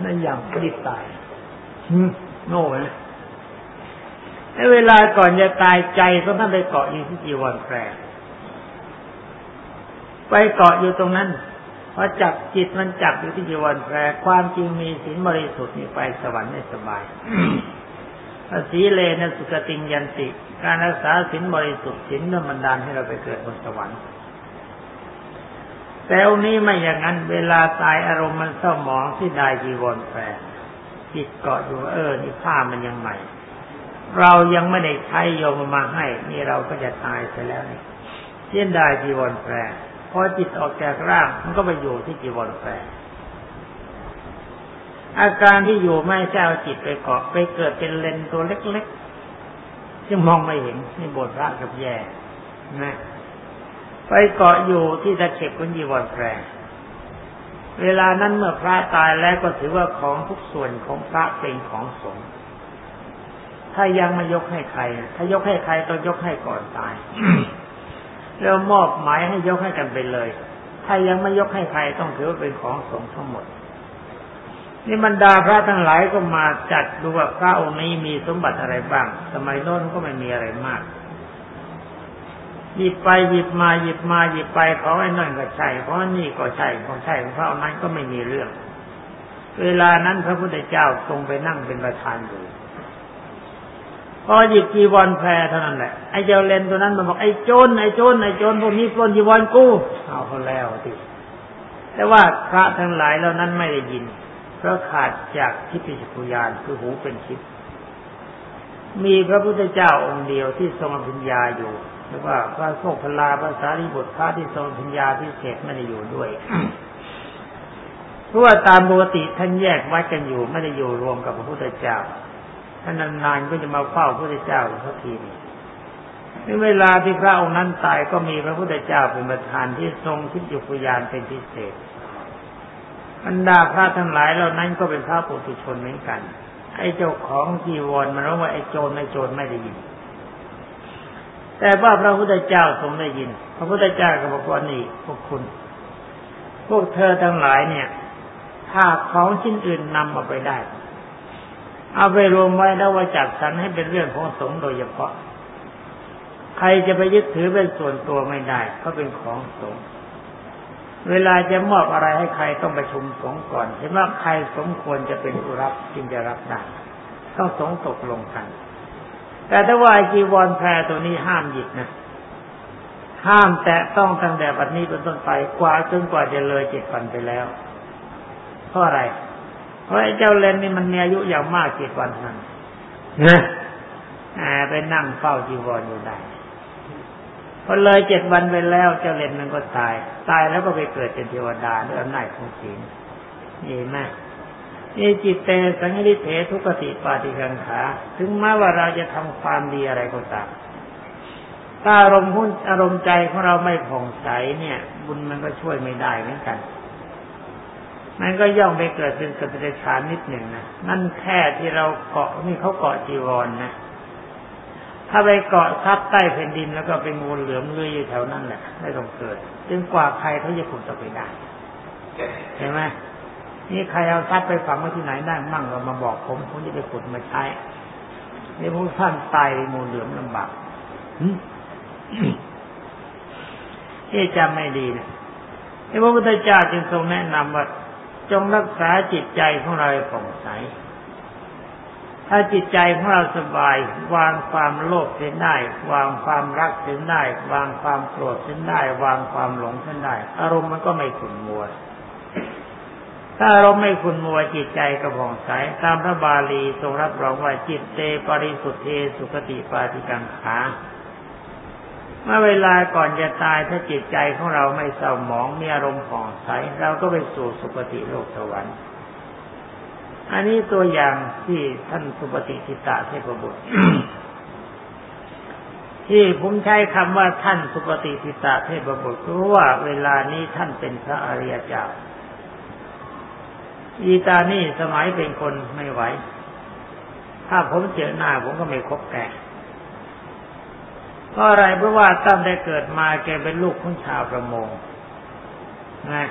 นั่นอย่างรีบตายโง่ไหม ในเวลาก่อนจะตายใจก็ท่านไปเกาะอยู่ที่จีวรแพรไปเกาะอยู่ตรงนั้นพอจับจิตมันจับอยู่ที่จีวรแพรความจริงมีศีลบริสุทธิ์นี่ไปสวรรค์ได้สบายสีเลนสุกติงยันติ การรักษาศีลบริสุทธิ์ศีลนั้นบันดาลให้เราไปเกิดบนสวรรค์แต่องนี้ไม่อย่างนั้น เวลาตายอารมณ์มันเศร้าหมองที่ได้จีวรแฝงจิตเกาะอยู่เออนี่ผ้ามันยังใหม่ เรายังไม่ได้ใช้โยมมาให้ นี่เราก็จะตายไปแล้วนี่เช่นได้จีวรแฝงพอจิตออกจากร่างมันก็ไปอยู่ที่จีวรแฝงอาการที่อยู่ไม่เจ้าจิตไปเกาะไปเกิดเป็นเลนตัวเล็กๆที่มองไม่เห็นนี่บทพระกับแย่นะไปเกาะอยู่ที่ตะเข็บกุญยีวรแพรเวลานั้นเมื่อพระตายแล้วก็ถือว่าของทุกส่วนของพระเป็นของสงฆ์ ถ้ายังไม่ยกให้ใคร ถ้ายกให้ใครต้องยกให้ก่อนตายแล้วมอบหมายให้ยกให้กันไปเลย ถ้ายังไม่ยกให้ใครต้องถือว่าเป็นของสงฆ์ทั้งหมด นี่บรรดาพระทั้งหลายก็มาจัดดูว่าพระองค์นี้มีสมบัติอะไรบ้าง สมัยโน้นก็ไม่มีอะไรมากหยิบไปหยิบมาหยิบมาหยิบไปของไอ้นั่นก็ใช่ของนี่ก็ใช่ของใช่ของพระองค์นั้นก็ไม่มีเรื่อง เวลานั้นพระพุทธเจ้าทรงไปนั่งเป็นประธานอยู่ พอหยิบจีวรแพรเท่านั้นแหละไอ้เจ้าเลนตัวนั้นมันบอกไอ้โจรไอ้โจรไอ้โจรพวกนี้ปล้นจีวรกู้เอาเขาแล้วทีแต่ว่าพระทั้งหลายเหล่านั้นไม่ได้ยิน เพราะขาดจากทิพยจักรยานคือหูเป็นทิพมีพระพุทธเจ้าองค์เดียวที่ทรงปัญญาอยู่หรือว่าพระโสพลาภาษาริบุตรพระที่ทรงปัญญาพิเศษไม่ได้อยู่ด้วยเพราะว่าตามปกติท่านแยกวัดกันอยู่ไม่ได้อยู่รวมกับพระพุทธเจ้า ท่านนานๆก็จะมาเฝ้าพระพุทธเจ้าสักทีนึงในเวลาที่พระองค์นั้นตายก็มีพระพุทธเจ้าเป็นประธานที่ทรงทิฏยุพยานเป็นพิเศษบรรดาพระทั้งหลายเหล่านั้นก็เป็นพระปุถุชนเหมือนกัน ไอ้เจ้าของจีวรมันรู้ว่าไอ้โจรไอ้โจรไม่ได้ยิน แต่ว่าพระพุทธเจ้าทรงได้ยิน พระพุทธเจ้าก็บอกว่านี่พวกคุณ พวกเธอทั้งหลายเนี่ย ถ้าของชิ้นอื่นนำมาไปได้ เอาไปรวมไว้แล้วว่าจัดสรรให้เป็นเรื่องของสงฆ์โดยเฉพาะ ใครจะไปยึดถือเป็นส่วนตัวไม่ได้ก็เป็นของสงฆ์เวลาจะมอบอะไรให้ใครต้องประชุมสงฆ์ก่อนเห็นว่าใครสมควรจะเป็นผู้รับจึงจะรับได้ต้องสงตกลงกัน แต่ถ้าว่าจีวรแพรตัวนี้ห้ามหยิบนะห้ามแตะต้องตั้งแต่บัดนี้เป็นต้นไปกว่าจนกว่าจะเลยเจ็ดวันไปแล้วเพราะอะไร เพราะไอ้เจ้าเลนนี่มันมีอายุอย่างมากเจ็ดวันนั้นนะไปนั่งเฝ้าจีวรอยู่ได้พอเลยเจ็ดวันไปแล้วเจ้าเลนมันก็ตาย ตายแล้วก็ไปเกิดเป็นเทวดาด้วยอำนาจของศีลนี่ไหมนี่จิตเตสังหิเถทุกติปาติกังขา ถึงแม้ว่าเราจะทำความดีอะไรก็ตามถ้าอารมณ์หุ้นอารมณ์ใจของเราไม่ผ่องใสเนี่ย บุญมันก็ช่วยไม่ได้เหมือนกัน มันก็ย่อมไปเกิดเป็นสัตว์เดรัจฉานนิดหนึ่งนะนั่นแค่ที่เราเกาะนี่เขาเกาะจีวรนนะถ้าไปเกาะทับใต้แผ่นดินแล้วก็เป็นงูเหลือมเลื้อยอยู่แถวนั้นแหละไม่ต้องเกิดจึงกว่าใครเขาจะขุดต่อไปได้เห็นไหมนี่ใครเอาทรัพย์ไปฝังไว้ที่ไหนได้มั่งเรามาบอกผมผมจะไปขุดมาใช้นี่พวกท่านตายงูเหลือมลำบากที่จำไม่ดีนะที่พระพุทธเจ้าจึงทรงแนะนำว่า จงรักษาจิตใจของเราผ่องใส ถ้าจิตใจของเราสบาย วางความโลภเสียได้ วางความรักเสียได้ วางความโกรธเสียได้ วางความหลงเสียได้ อารมณ์มันก็ไม่ขุ่นมัว ถ้าเราไม่ขุ่นมัวจิตใจกระผ่องใส ตามพระบาลีทรงรับรองว่าจิตเตปริสุทธิสุขติปาติกังขา เมื่อเวลาก่อนจะตายถ้าจิตใจของเราไม่เศร้าหมองมีอารมณ์ผ่องใสเราก็ไปสู่สุคติโลกสวรรค์อันนี้ตัวอย่างที่ท่านสุปฏิทิตาเทพบุตรที่ผมใช้คำว่าท่านสุปฏิทิตาเทพบุตรเพราะว่าเวลานี้ท่านเป็นพระอริยเจ้าอีตานี่สมัยเป็นคนไม่ไหว ถ้าผมเจอหน้าผมก็ไม่คบแก เพราะอะไรเพราะว่าตั้งแต่เกิดมาแกเป็นลูกของชาวประมงนะ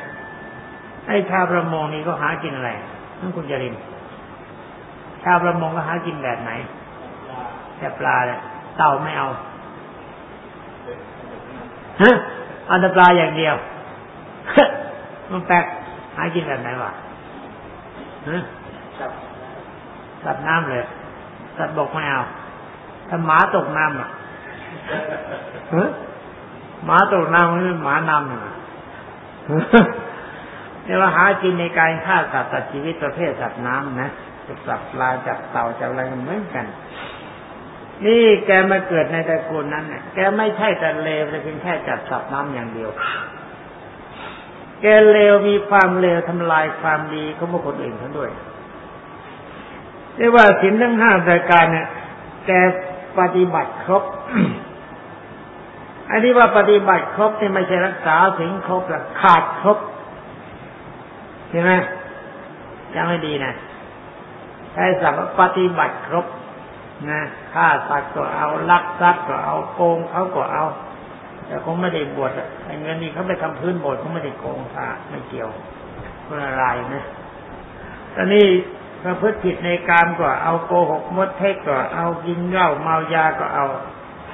ไอ้ชาวประมงนี่ก็หากินอะไรนั่นคุณจรินชาวประมงก็หากินแบบไหนแค่ปลาเลยเต่าไม่เอาฮะเอาแต่ปลาอย่างเดียวมันแปลกหากินแบบไหนวะฮะสัตว์น้ำเลยสัตว์บกไม่เอาถ้าหมาตกน้ำอะฮะ หมาตกน้ำมันหมาน้ำอะเรียกว่าหากินในการฆ่าสัตว์ตัดชีวิตประเภทสัตว์น้ำนะจับสัตว์ปลาจับเต่าจับอะไรเหมือนกัน นี่แกมาเกิดในตระกูลนั้นเนี่ยแกไม่ใช่แต่เลวแต่เพียงแค่จับสัตว์น้ำอย่างเดียว แกเลวมีความเลวทำลายความดีของบุคคลอื่นเขาด้วยเรียกว่าสินทั้งห้าประการเนี่ยแกปฏิบัติครบ อันนี้ว่าปฏิบัติครบที่ไม่ใช่รักษาสิงครบละขาดครบใช่ไหมจำไม่ดีนะใช้สัมปฏิบัติครบนะฆ่าสัตว์ก็เอาลักทรัพย์ก็เอาโกงเขาก็เอา แต่คงไม่ได้บวชไอ้เงินนี่เขาไปทำพื้นบสถ์เขาไม่ได้โกงค่าไม่เกี่ยวคนอะไรนะตอนนี้ประพฤติผิดในการก็เอาโกหกมดเทกก็เอากินเหล้าเมายาก็เอา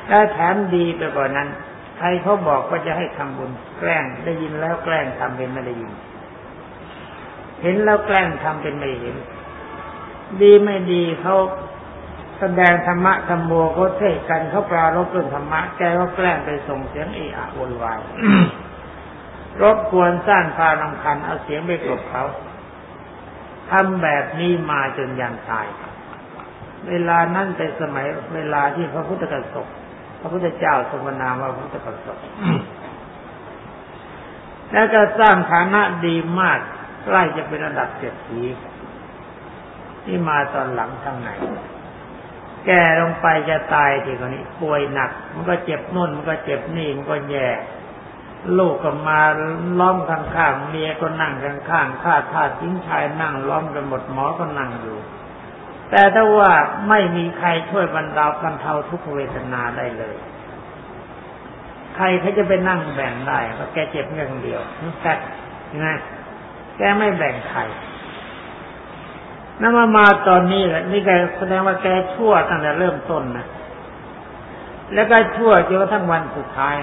และแถมดีไปกว่านั้น ใครเขาบอกว่าจะให้ทำบุญ แกล้งได้ยินแล้วแกล้งทำเป็นไม่ได้ยิน เห็นแล้วแกล้งทำเป็นไม่เห็น ดีไม่ดีเขาแสดงธรรมะธรรมโมเขาเทศกันเขาปลารบเรื่องธรรมะแกก็แกล้งไปส่งเสียงเอะอะวนวายรบกวนสร้างความรำคาญเอาเสียงไปกลบเขาทำแบบนี้มาจนยันตาย เวลานั้นเป็นสมัยเวลาที่พระพุทธกสบ พระพุทธเจ้าทรงนามว่าพระพุทธกสบแล้วก็สร้างฐานะดีมากใกล้จะเป็นระดับเศรษฐีที่มาตอนหลังทางไหน แก่ลงไปจะตายทีคนนี้ป่วยหนัก มันก็เจ็บนุ่นมันก็เจ็บนี่มันก็แย่ลูกก็มาล้อมข้างๆเมียก็นั่งข้างๆข้าทาสทิ้งชายนั่งล้อมกันหมดหมอก็นั่งอยู่ แต่ถ้าว่าไม่มีใครช่วยบรรดาบรรเทาทุกเวทนาได้เลย ใครเขาจะไปนั่งแบ่งได้ก็แกเจ็บเพียงเดียวแกนะแกไม่แบ่งใครนั่นมามาตอนนี้แหละนี่แกแสดงว่าแกชั่วตั้งแต่เริ่มต้นนะแล้วก็ชั่วจนกระทั่งวันสุดท้าย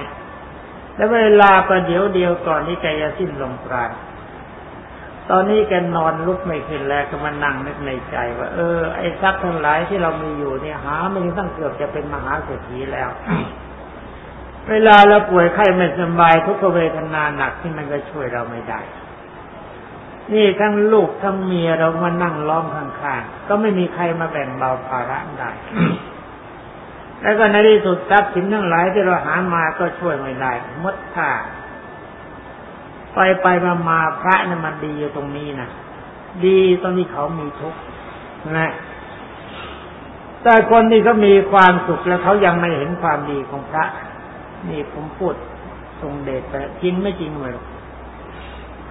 แล้วเวลาประเดี๋ยวเดียวก่อนที่แกจะสิ้นลมปราณ ตอนนี้แกนอนลุกไม่ขึ้นแล้วก็มานั่งนึกในใจ ว่า เออไอ้ทรัพย์ทั้งหลายที่เรามีอยู่เนี่ยหาไม่ตั้งเกือบจะเป็นมหาเศรษฐีแล้ว เวลาเราป่วยไข้ไม่สบายทุกขเวทนาหนักที่มันก็ช่วยเราไม่ได้ นี่ทั้งลูกทั้งเมียเรามานั่งล้อมข้างๆก็ไม่มีใครมาแบ่งเบาภาระได้แล้วก็ในที่สุดทรัพย์สินทั้งหลายที่เราหามาก็ช่วยไม่ได้มดค่า ไปไปมามาพระนี่มันดีอยู่ตรงนี้นะดีตอนที่เขามีทุกข์นะแต่คนที่เขามีความสุขแล้วเขายังไม่เห็นความดีของพระ นี่ผมพูดทรงเดชไปจริงไม่จริงเลย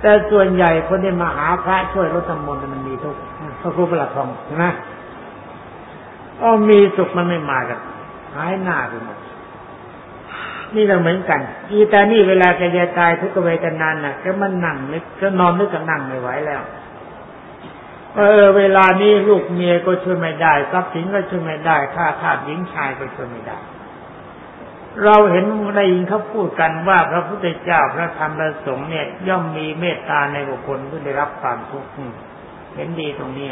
แต่ส่วนใหญ่คนที่มาหาพระช่วยลดธรรมนมันมีทุกข์พระครูประหลัดทองนะก็มีสุขมันไม่มากันหายหน้าไปหมด นี่เราเหมือนกัน อีต่นี่เวลาแกจะตายทุกเวทนานน่ะก็มันนั่งนึกก็นอนนึกก็นั่งไม่ไหวแล้วเออ เวลานี้ลูกเมียก็ช่วยไม่ได้ทรัพย์สินก็ช่วยไม่ได้ค่าทาสหญิงชายก็ช่วยไม่ได้ เราเห็นในยินเขาพูดกันว่าพระพุทธเจ้าพระธรรมพระสงฆ์เนี่ย ย่อมมีเมตตาในบุคคลที่ได้รับความทุกข์เห็นดีตรงนี้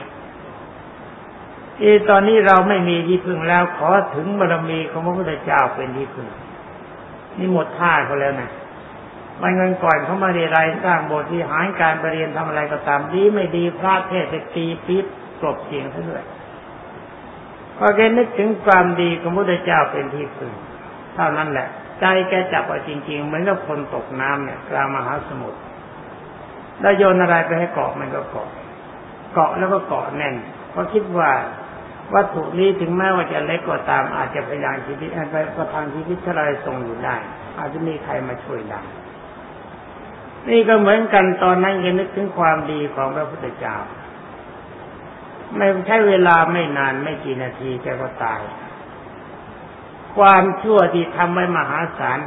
ที่ตอนนี้เราไม่มีที่พึ่งแล้วขอถึงบารมีของพระพุทธเจ้าเป็นที่พึ่ง นี่หมดท่าเขาแล้วนะมันเงินก่อนเขามาเรียนสร้างโบสถ์ที่หายการไปเรียนทำอะไรก็ตามดีไม่ดีพระเทศไปตีปี๊บกลบเสียงซะด้วยพอแกนึกถึงความดีของพระพุทธเจ้าเป็นที่พึ่งเท่านั้นแหละ ใจแกจับเอาจริง ๆ เหมือนกับคนตกน้ำเนี่ยกลางมหาสมุทรแล้วโยนอะไรไปให้เกาะมันก็เกาะ เกาะแล้วก็เกาะแน่นเพราะคิดว่า วัตถุนี้ถึงแม้ว่าจะเล็กก็ตามอาจจะพยายามชีวิตไปประทางชีวิตทลายทรงอยู่ได้ อาจจะมีใครมาช่วยได้นี่ก็เหมือนกันตอนนั้นยังนึกถึงความดีของพระพุทธเจ้า ไม่ใช้เวลาไม่นานไม่กี่นาทีแกก็ตาย ความชั่วที่ทำไว้มหาศาล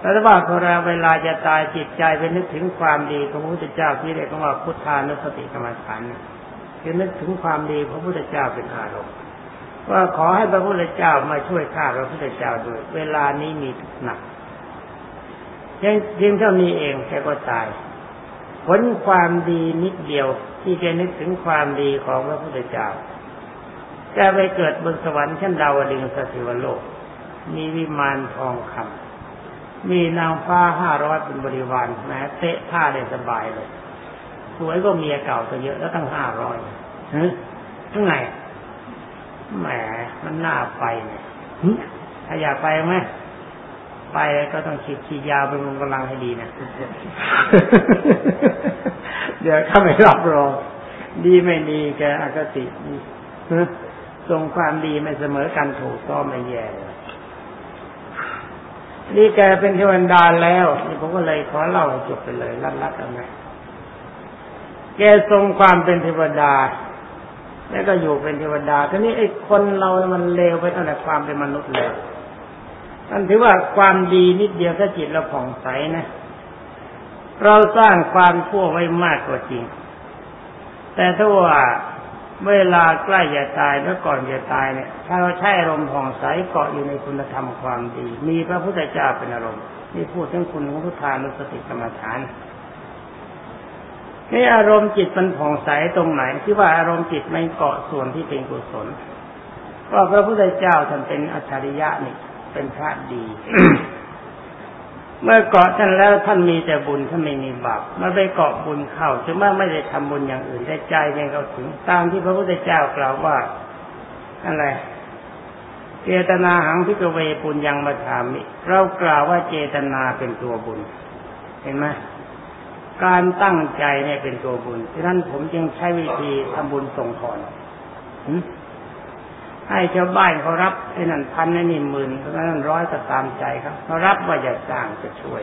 แต่ว่าพอเราเวลาจะตายจิตใจไปนึกถึงความดีของพระพุทธเจ้าที่เรียกว่าพุทธานุสติกรรมฐาน คือนึกถึงความดีของพระพุทธเจ้าเป็นอารมณ์ว่าขอให้พระพุทธเจ้ามาช่วยข้าพระพุทธเจ้าด้วย เวลานี้มีทุกหนักเพียงเพียงเท่านี้เองแกก็ตาย ผลความดีนิดเดียวที่แกนึกถึงความดีของพระพุทธเจ้าจะไปเกิดบนสวรรค์ชั้นดาวดึงสถิวโลก มีวิมานทองคำมีนางฟ้าห้าร้อยเป็นบริวารแม้เตะท่าได้สบายเลย สวยก็เมียเก่าซะเยอะแล้วตั้งห้าร้อย ทั้งไงแหมมันน่าไปเนี่ยถ้าอยากไปไหมไปก็ต้องฉีดฉีดยาเป็นกำลังให้ดีนะเดี๋ยวถ้าไม่รับรองดีไม่ดีแกอคติทรงความดีไม่เสมอกันถูกต้องไม่แย่นี่แกเป็นเทวดาแล้วนี่ผมก็เลยขอเล่าจบไปเลยรัดๆกันไหมแกทรงความเป็นเทวดา แล้วก็อยู่เป็นเทวดาทีนี้ไอ้คนเรามันเลวไปตั้งแต่ความเป็นมนุษย์แล้วท่นถือว่าความดีนิดเดียวถ้าจิตเราผ่องใสนะ เราสร้างความชั่วไว้มากกว่าจริง แต่ถ้าว่าเวลาใกล้จะตายแล้วก่อนจะตายเนี่ย ถ้าเราใช้อารมณ์ผ่องใสเกาะอยู่ในคุณธรรมความดี มีพระพุทธเจ้าเป็นอารมณ์ นี่พูดถึงคุณของพุทธานุสติกรรมฐาน นี่อารมณ์จิตมันผ่องใสตรงไหน ที่ว่าอารมณ์จิตไม่เกาะส่วนที่เป็นกุศลว่าพระพุทธเจ้าท่านเป็นอัจฉริยะนี่ เป็นพระดี เมื่อเกาะท่านแล้วท่านมีแต่บุญท่านไม่มีบาปเมื่อไปเกาะบุญเข้าถึงแม้ไม่ได้ทำบุญอย่างอื่นแต่ใจยังเข้าถึงตามที่พระพุทธเจ้ากล่าวว่าอะไรเจตนาหังพิกเวปุญยังมาถามิ เรากล่าวว่าเจตนาเป็นตัวบุญ เห็นไหม การตั้งใจเนี่ยเป็นตัวบุญฉะนั้นผมจึงใช้วิธีทำบุญส่งก่อนให้ชาวบ้านเขารับไอ้นั่นพันไอ้นี่หมื่นไอ้นั่นร้อยก็ตามใจครับเขารับว่าจะสร้างจะช่วย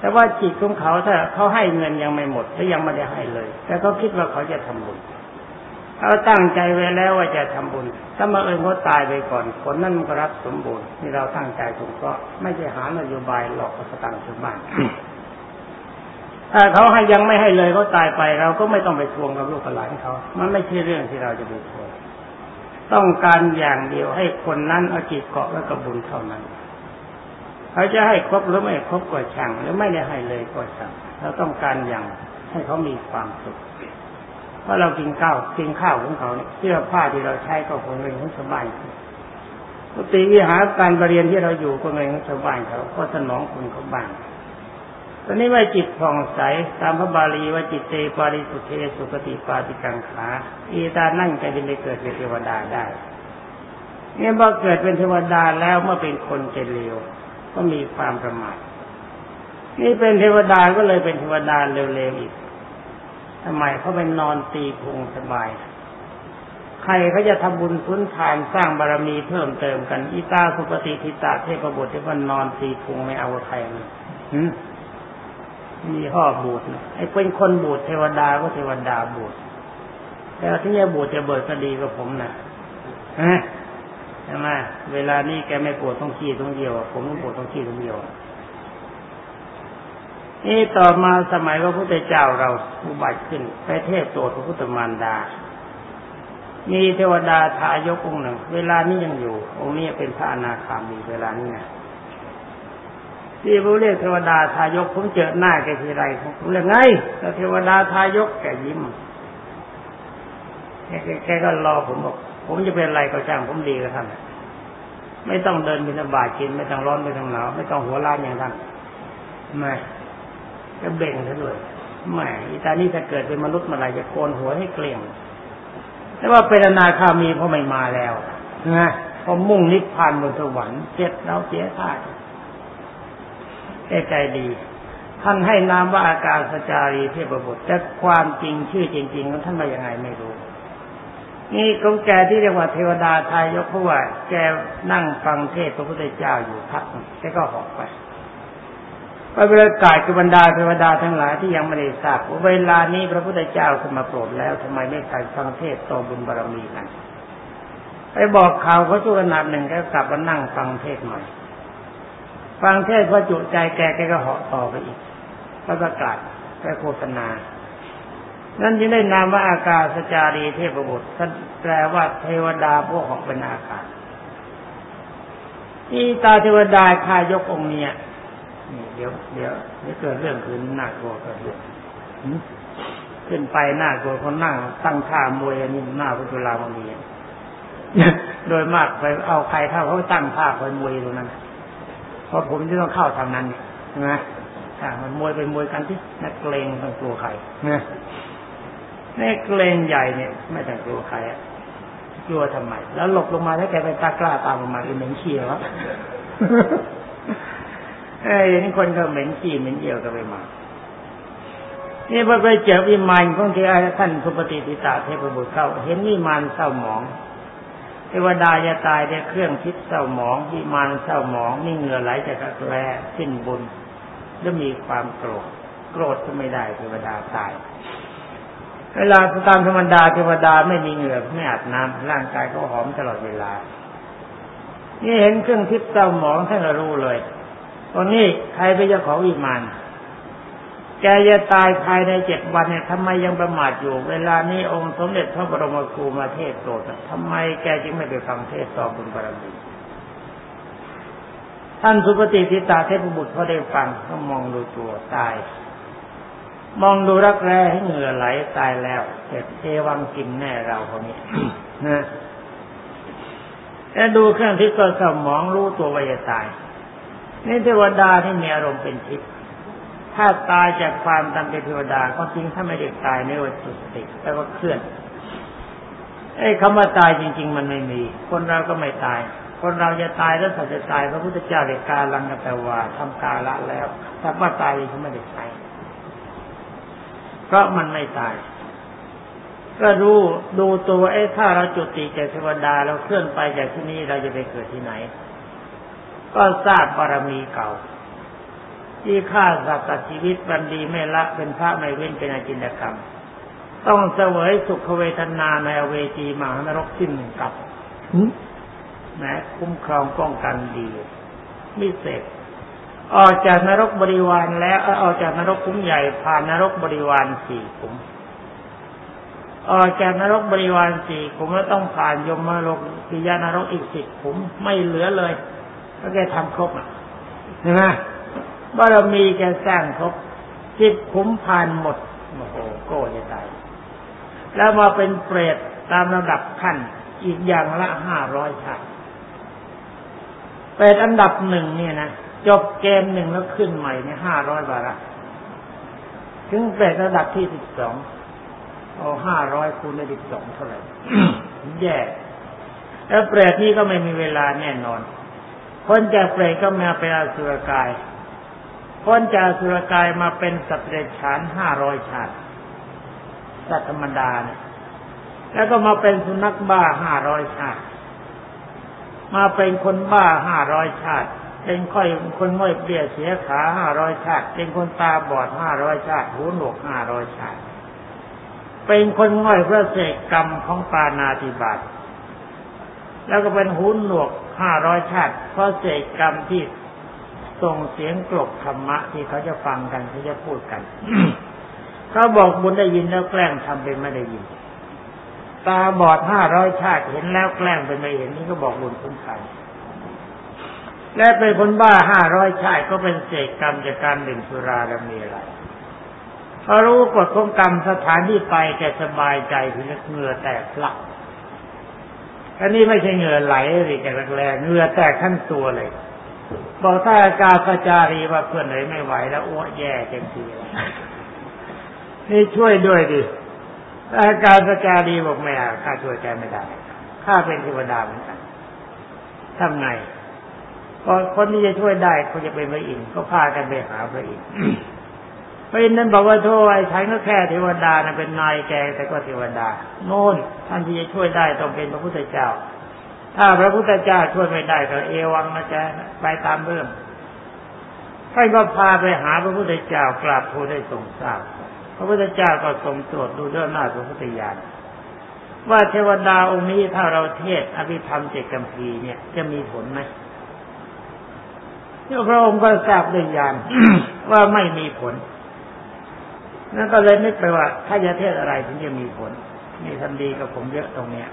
แต่ว่าจิตของเขาถ้าเขาให้เงินยังไม่หมดและยังไม่ได้ให้เลย แต่เขาคิดว่าเขาจะทำบุญเขาตั้งใจไว้แล้วว่าจะทำบุญ ถ้ามาเอิญเขาตายไปก่อนคนนั้นมันก็รับสมบูรณ์ที่เราตั้งใจถูกก็ไม่ใช่หานโยบายหลอกสตังชาวบ้าน ถ้าเขาให้ยังไม่ให้เลยเขาตายไปเราก็ไม่ต้องไปทวงกับลูกหลานเขามันไม่ใช่เรื่องที่เราจะไปทวงต้องการอย่างเดียวให้คนนั้นเอาจิตเกาะไว้กับบุญเท่านั้นเขาจะให้ครบหรือไม่ครบก็ช่างหรือไม่ได้ให้เลยก็ช่างเราต้องการอย่างให้เขามีความสุขเพราะเรากินข้าวกินข้าวของเขาเนี่ยเสื้อผ้าที่เราใช้ก็คงเป็นของชาวบ้านปกติวิหารการเรียนที่เราอยู่ก็เป็นของชาวบ้านเขาก็สนองคุณเขาบ้าง ตอนนี้ว่าจิตผ่องใสตามพระบาลีว่าจิตเตปาริสุเทสุปฏิปาติกังขาอีตานั่งใจจะไปเกิดเป็นเทวดาได้เนี่ยพอเกิดเป็นเทวดาแล้วเมื่อเป็นคนเจริญก็มีความประมาทนี่เป็นเทวดาก็เลยเป็นเทวดาเร็วๆอีกทำไมเขาเป็นนอนตีพุงสบาย ใครเขาจะทำบุญทุนทานสร้างบารรมีเพิ่มเติมกันอีตาสุปฏิทิตาเทพบุตรที่มันนอนตีพุงไม่เอาใครเลย มีห่อบูดไอ้เป็นคนบูดเทวดาก็เทวดาบูดแต่ที่จะบูดจะเบิดก็ดีกับผมนะฮะใช่ไหมเวลานี้แกไม่ปวดต้องขี้ต้องเดียว ผมต้องปวดต้องขี้ต้องเดียวนี่ต่อมาสมัยพระพุทธเจ้าเราอุบัติขึ้นไปเทพโตพระพุทธมารดา มีเทวดาทายกองหนึ่ง เวลานี้ยังอยู่ องค์นี้เป็นพระอนาคามีเวลานี้นะ ที่ผมเรียกเทวดาทายกผมเจอหน้าแกทีไรผมเรียกไงแต่เทวดาทายกแกยิ้มแกแกก็รอผมบอกผมจะเป็นอะไรก็ช่างผมดีกับท่านไม่ต้องเดินบินบาตกิน ไม่ต้องร้อนไม่ต้องหนาวไม่ต้องหัวล้านอย่างท่านไม่ก็เบ่งซะด้วยไม่อีตานี่ถ้าเกิดเป็นมนุษย์มาอะไรจะโกนหัวให้เกลี่ยงแต่ว่าเป็นนาคามีเพราะไม่มาแล้วนะพอมุ่งนิพพานบนสวรรค์เจ็ดเราเสียท่า ใจดี ท่านให้นามว่าอากาศจารีเทพบุตรแต่ความจริงชื่อจริงๆของท่านมาอย่างไงไม่รู้ นี่กงแกที่เรียกว่าเทวดาทายกเพราะว่าแกนั่งฟังเทศพระพุทธเจ้าอยู่พักแกก็หอกไปไปเวลากาศกับบรรดาเทวดาทั้งหลายที่ยังไม่ได้ทราบว่าเวลานี้พระพุทธเจ้าขึ้นมาโปรดแล้วทำไมไม่ใส่ฟังเทศต่อบุญบารมีกันไปบอกข่าวเขาชั่วขนาดหนึ่งก็กลับมานั่งฟังเทศใหม่ ฟังเทศพอจุใจแกแกก็เหาะต่อไปอีกก็ประกาศไปโฆษณา นั่นจึงได้นามว่าอากาศจารีเทพบุตรแปลว่าเทวดาพวกของเป็นอากาศนี่ตาเทวดาคายกองเนี่ยเดี๋ยวเดี๋ยวเดี๋ยวเกิดเรื่องคืนหน้ากลัวเกิดเรื่องขึ้นไปหน้ากลัวคนนั่งตั้งท่ามวยอันนี้หน้าพุทธลามันมีโดยมากไปเอาใครเข้าเขาตั้งท่าคอยมวยตรงนั้น ราะผมจะต้องเข้าทางนั้นนะถ้ามันมวยเป็นมวยกันที่นักเกรงต้องกลัวใครนะนักเกรงใหญ่เนี่ย ไม่ต้องกลัวใครอะกลัวทำไม แล้วหลบลงมาถ้าแกเป็นตากล้าตามลงมาเป็นเหม็นขี้แล้วเอ้ยนี่คนก็เหม็นขี้เหม็นเยี่ยวก็ไปมานี่พอไปเจอวิมานของที่ท่านสุปฏิติตาเทพบุตรเข้า เห็นวิมานเศร้าหมอง เทวดาจะตายได้เครื่องคิดเศร้าหมองวิมานเศร้าหมองนี่เหงื่อไหลจากกระแรสิ้นบุญแล้วมีความโกรธ โกรธก็ไม่ได้เทวดาตาย เวลาตามธรรมดาเทวดาไม่มีเหงื่อไม่อาบน้ำร่างกายก็หอมตลอดเวลา นี่เห็นเครื่องทิพย์เศร้าหมองท่านรู้เลยตอนนี้ใครเป็นเจ้าของวิมาน แกจะตายภายในเจ็ดวันเนี่ยทำไมยังประมาทอยู่ เวลานี้องค์สมเด็จพระบรมครูมาเทศโปรดทำไมแกจึงไม่ไปฟังเทศต่อบุญบารมีท่านสุปฏิทิตาเทพบุตรเขาได้ฟังก็มองดูตัวตาย มองดูรักแร้ให้เหงื่อไหลตายแล้วเสร็จเอวังกินแน่เราคนนี้นะแต่ดูเครื่องทิพย์ก็สมองรู้ตัวว่าจะตายนี่เทวดาที่มีอารมณ์เป็นทิพย์ ถ้าตายจากความตามเป็นเทวดาก็จริงถ้าไม่ได้ตายไม่ว่าจุดติแต่ว่าเคลื่อนไอ้คำว่าตายจริง ๆ มันไม่มี คนเราก็ไม่ตาย คนเราจะตายแล้วสัจจะตายพระพุทธเจ้าเด็กาลังกแต่ว่าทำกาละแล้วถ้าว่าตายเขาไม่ได้ตายเพราะมันไม่ตาย ก็รู้ดูตัวไอ้ถ้าเราจุติจากเทวดาเราเคลื่อนไปจากที่นี้เราจะไปเกิดที่ไหน ก็ทราบบารมีเก่า ที่ฆ่าสัตว์ตัดชีวิตบันดีไม่ละเป็นพระไม่เว้นเป็นอาจินกรรม ต้องเสวยสุขเวทนาในเวจีมหานรกสิ้นหนึ่งกับแม้คุ้มครองป้องกันดีมิเศษออกจากนรกบริวารแล้วออกจากนรกคุ้มใหญ่ผ่านนรกบริวารสี่ขุมออกจากนรกบริวารสี่ขุมแล้วต้องผ่านยมนรกปิยานรกอีกสิบขุมไม่เหลือเลยก็แกทำครบอะเห็นไหม บารมีแกสร้างครบสิบขุมผ่านหมดโอ้โหโก้จะตายแล้วมาเป็นเปรตตามระดับขั้นอีกอย่างละห้าร้อยชาติเปรตอันดับหนึ่งเนี่ยนะจบเกมหนึ่งแล้วขึ้นใหม่ในห้าร้อยบาทถึงเปรตระดับที่สิบสองเอาห้าร้อยคูณได้สิบสองเท่าไหร่แย่แล้วเปรตนี่ก็ไม่มีเวลาแน่นอนคนจากเปรตก็มาเป็นอสุรกาย คนจากสุรกายมาเป็นสัตว์เดรัจฉานห้าร้อยชาติสัตว์ธรรมดาเนี่ยแล้วก็มาเป็นสุนัขบ้าห้าร้อยชาติ มาเป็นคนบ้าห้าร้อยชาติ เป็นค่อยคนง่อยเปียเสียขาห้าร้อยชาติ เป็นคนตาบอดห้าร้อยชาติ หูหนวกห้าร้อยชาติ เป็นคนง่อยเพราะเศษกรรมของปานาติบาตแล้วก็เป็นหูหนวกห้าร้อยชาติเพราะเศษกรรมที่ ส่งเสียงกลบธรรมะที่เขาจะฟังกันเขาจะพูดกันเขาบอกบุญได้ยินแล้วแกล้งทำเป็นไม่ได้ยิน ตาบอดห้าร้อยชาติเห็นแล้วแกล้งเป็นไม่เห็นนี่ก็บอกบุญคุณขันและเป็นคนบ้าห้าร้อยชาติก็เป็นเศษกรรมจากการดื่มสุราแล้วมีอะไรพอรู้กฎของกรรมสถานที่ไปแกสบายใจถึงเหงื่อแตกหลักอันนี้ไม่ใช่เหงื่อไหลหรือแกแรงเหงื่อแตกขั้นตัวเลย บอกถ้าอาการกระจารีว่าเพื่อนเลยไม่ไหวแล้วอ้วกแย่เต็มทีนี่ช่วยด้วยดิอาการสกาดีบอกไม่เอาข้าช่วยแกไม่ได้ข้าเป็นเทวดาเหมือนกันทำไงพอคนที่จะช่วยได้เขาจะเป็นพระอินทร์ก็พากันไปหาพระอินทร์พระอินทร์นั้นบอกว่าโทษไอ้ฉันก็แค่เทวดานะเป็นนายแกแต่ก็เทวดา โน่นท่านที่จะช่วยได้ต้องเป็นพระพุทธเจ้า ถ้าพระพุทธเจ้าช่วยไม่ได้ก็เอวังนะจ๊ะไปตามเรื่องท่านก็พาไปหาพระพุทธเจ้ากราบทูลได้ทรงทราบ พระพุทธเจ้าก็ทรงตรวจดูเรื่องหน้าพระพุทธญาณว่าเทวดาองค์นี้ถ้าเราเทศอภิธรรมเจตกัมพีเนี่ยจะมีผลไหมพระองค์ก็ทราบด้วยญาณว่าไม่มีผล นั่นก็เลยนึกไปว่า ถ้าจะเทศอะไรถึงจะมีผล มีทำดีกับผมเยอะตรงเนี้ย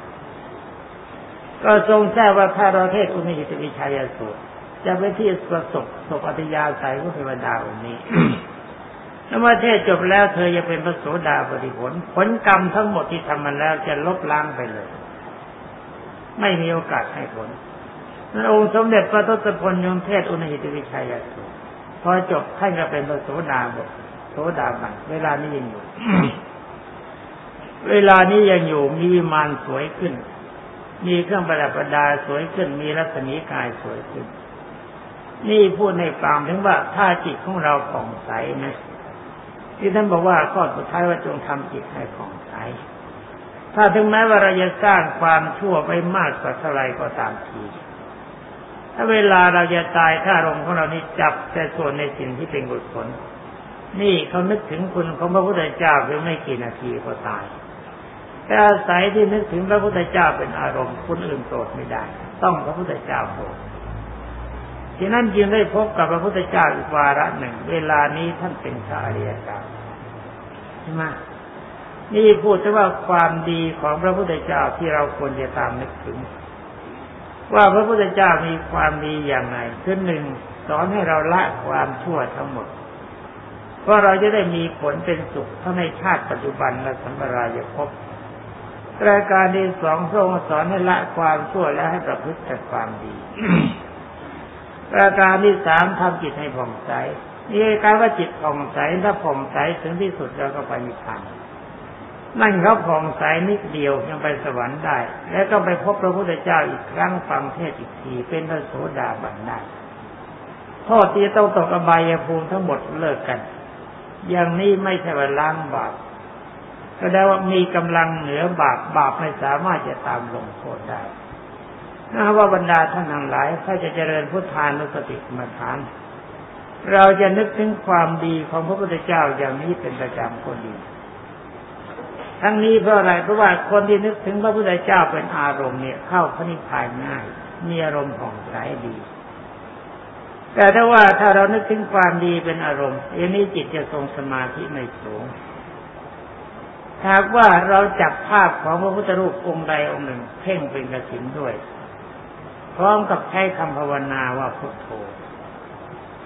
ก็ทรงทราบว่าถ้าเราเทศอุณิหิตวิชัยสูตรจะไปที่ประสบศพอธิยาใสของเทวดาองค์นี้แล้วเมื่อเทศจบแล้วเธอจะเป็นพระโสดาปฏิผล ผลกรรมทั้งหมดที่ทำมันแล้วจะลบล้างไปเลย ไม่มีโอกาสให้ผลนั่นองค์สมเด็จพระทศพลยงเทศอุณหิตวิชัยสูตรพอจบท่านก็เป็นพระโสดาบทโสดาบันเวลานี้ยังอยู่ เวลานี้ยังอยู่มีวิมานสวยขึ้น มีเครื่องประดับประดาสวยขึ้น มีรัศมีกายสวยขึ้น นี่พูดในฟังถึงว่าถ้าจิตของเราผ่องใสนะที่ท่านบอกว่าข้อสุดท้ายว่าจงทำจิตให้ผ่องใส ถ้าถึงแม้ว่าเราจะสร้างความชั่วไปมากสักเท่าไรก็ตามที ถ้าเวลาเราจะตายถ้าลมของเรานี่จับแต่ส่วนในสิ่งที่เป็นกุศลนี่เขานึกถึงคุณของพระพุทธเจ้าเพียงไม่กี่นาทีก็ตาย แต่อาศัยที่นึกถึงพระพุทธเจ้าเป็นอารมณ์คนอื่นโปรดไม่ได้ ต้องพระพุทธเจ้าโปรดทีนั้นจึงได้พบกับพระพุทธเจ้าอีกวาระหนึ่ง เวลานี้ท่านเป็นชาเรียกาใช่ไหมนี่พูดถึงว่าความดีของพระพุทธเจ้าที่เราควรจะตามนึกถึง ว่าพระพุทธเจ้ามีความดีอย่างไรคือหนึ่งสอนให้เราละความชั่วทั้งหมดเพราะเราจะได้มีผลเป็นสุขทั้งในชาติปัจจุบันและสัมปรายภพ รายการที่สองทรงสอนให้ละความชั่วและให้ประพฤติแต่ความดีประการที่สามทำจิตให้ผ่องใสนี่การว่าจิตผ่องใสถ้าผ่องใสถึงที่สุดเราก็ไปนิพพานนั่นเขาผ่องใสนิดเดียวยังไปสวรรค์ได้ แล้วก็ไปพบพระพุทธเจ้าอีกครั้งฟังเทศอีกทีเป็นพระโสดาบันได้โทษที่ต้องตกอบายภูมิทั้งหมดเลิกกัน อย่างนี้ไม่ใช่ว่าล้างบาป ก็ได้ว่ามีกำลังเหนือบาปบาปไม่สามารถจะตามลงโทษได้นะว่าบรรดาท่านทั้งหลายถ้าจะเจริญพุทธานุสติกรรมฐาน เราจะนึกถึงความดีของพระพุทธเจ้าอย่างนี้เป็นประจำคนดีทั้งนี้เพราะอะไรเพราะว่าคนที่นึกถึงพระพุทธเจ้าเป็นอารมณ์เนี่ยเข้าพระนิพพานง่าย มีอารมณ์ผ่องใสดี แต่ถ้าว่าถ้าเรานึกถึงความดีเป็นอารมณ์อันนี้จิตจะทรงสมาธิไม่สูง หากว่าเราจับภาพของพระพุทธรูปองค์ใดองค์หนึ่ง เพ่งเป็นกระสินด้วย พร้อมกับใช้คำภาวนาว่าพุทโธ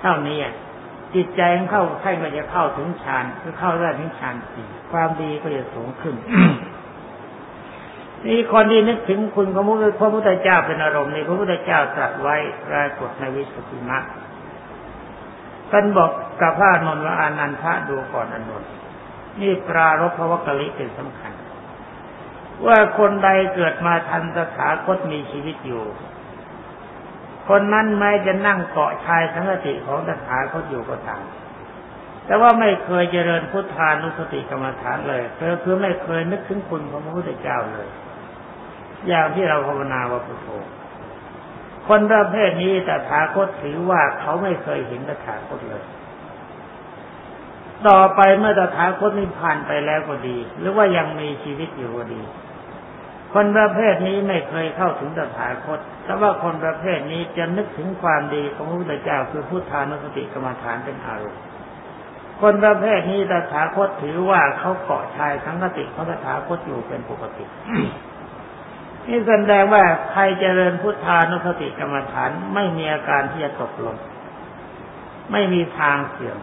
เท่านี้จิตใจเข้าใช่ก็จะเข้าถึงฌานคือเข้าได้ถึงฌานสี่ความดีก็จะสูงขึ้นนี่คนที่นึกถึงคุณของพระพุทธเจ้าเป็นอารมณ์ในพระพุทธเจ้าตรัสไว้ปรากฏในวิสุทธิมรรคท่านบอกกับพระนนท์ว่าอานันทะดูก่อนอนนท์ นี่ปรารบพระวกลิเป็นสำคัญ ว่าคนใดเกิดมาทันสถาคตมีชีวิตอยู่ คนนั้นแม้จะนั่งเกาะชายสังติของตถาคตอยู่ก็ตามแต่ว่าไม่เคยเจริญพุทธานุสติกรรมฐานเลยเพื่อเพื่อไม่เคยนึกถึงคุณของพระพุทธเจ้าเลย อย่างที่เราภาวนาว่าพุทโธคนประเภทนี้ตถาคตถือว่าเขาไม่เคยเห็นตถาคตเลย ต่อไปเมื่อตถาคตนิพพานไปแล้วก็ดี หรือว่ายังมีชีวิตอยู่ก็ดี คนประเภทนี้ไม่เคยเข้าถึงตถาคตแต่ว่าคนประเภทนี้จะนึกถึงความดีของพระพุทธเจ้าคือพุทธานุสติกรรมฐานเป็นอารมณ์คนประเภทนี้ตถาคตถือว่าเขาเกาะชายทั้งกติเขาตถาคตอยู่เป็นปกตินี่แสดงว่าใครเจริญพุทธานุสติกรรมฐานไม่มีอาการที่จะตกลง ไม่มีทางเสื่อม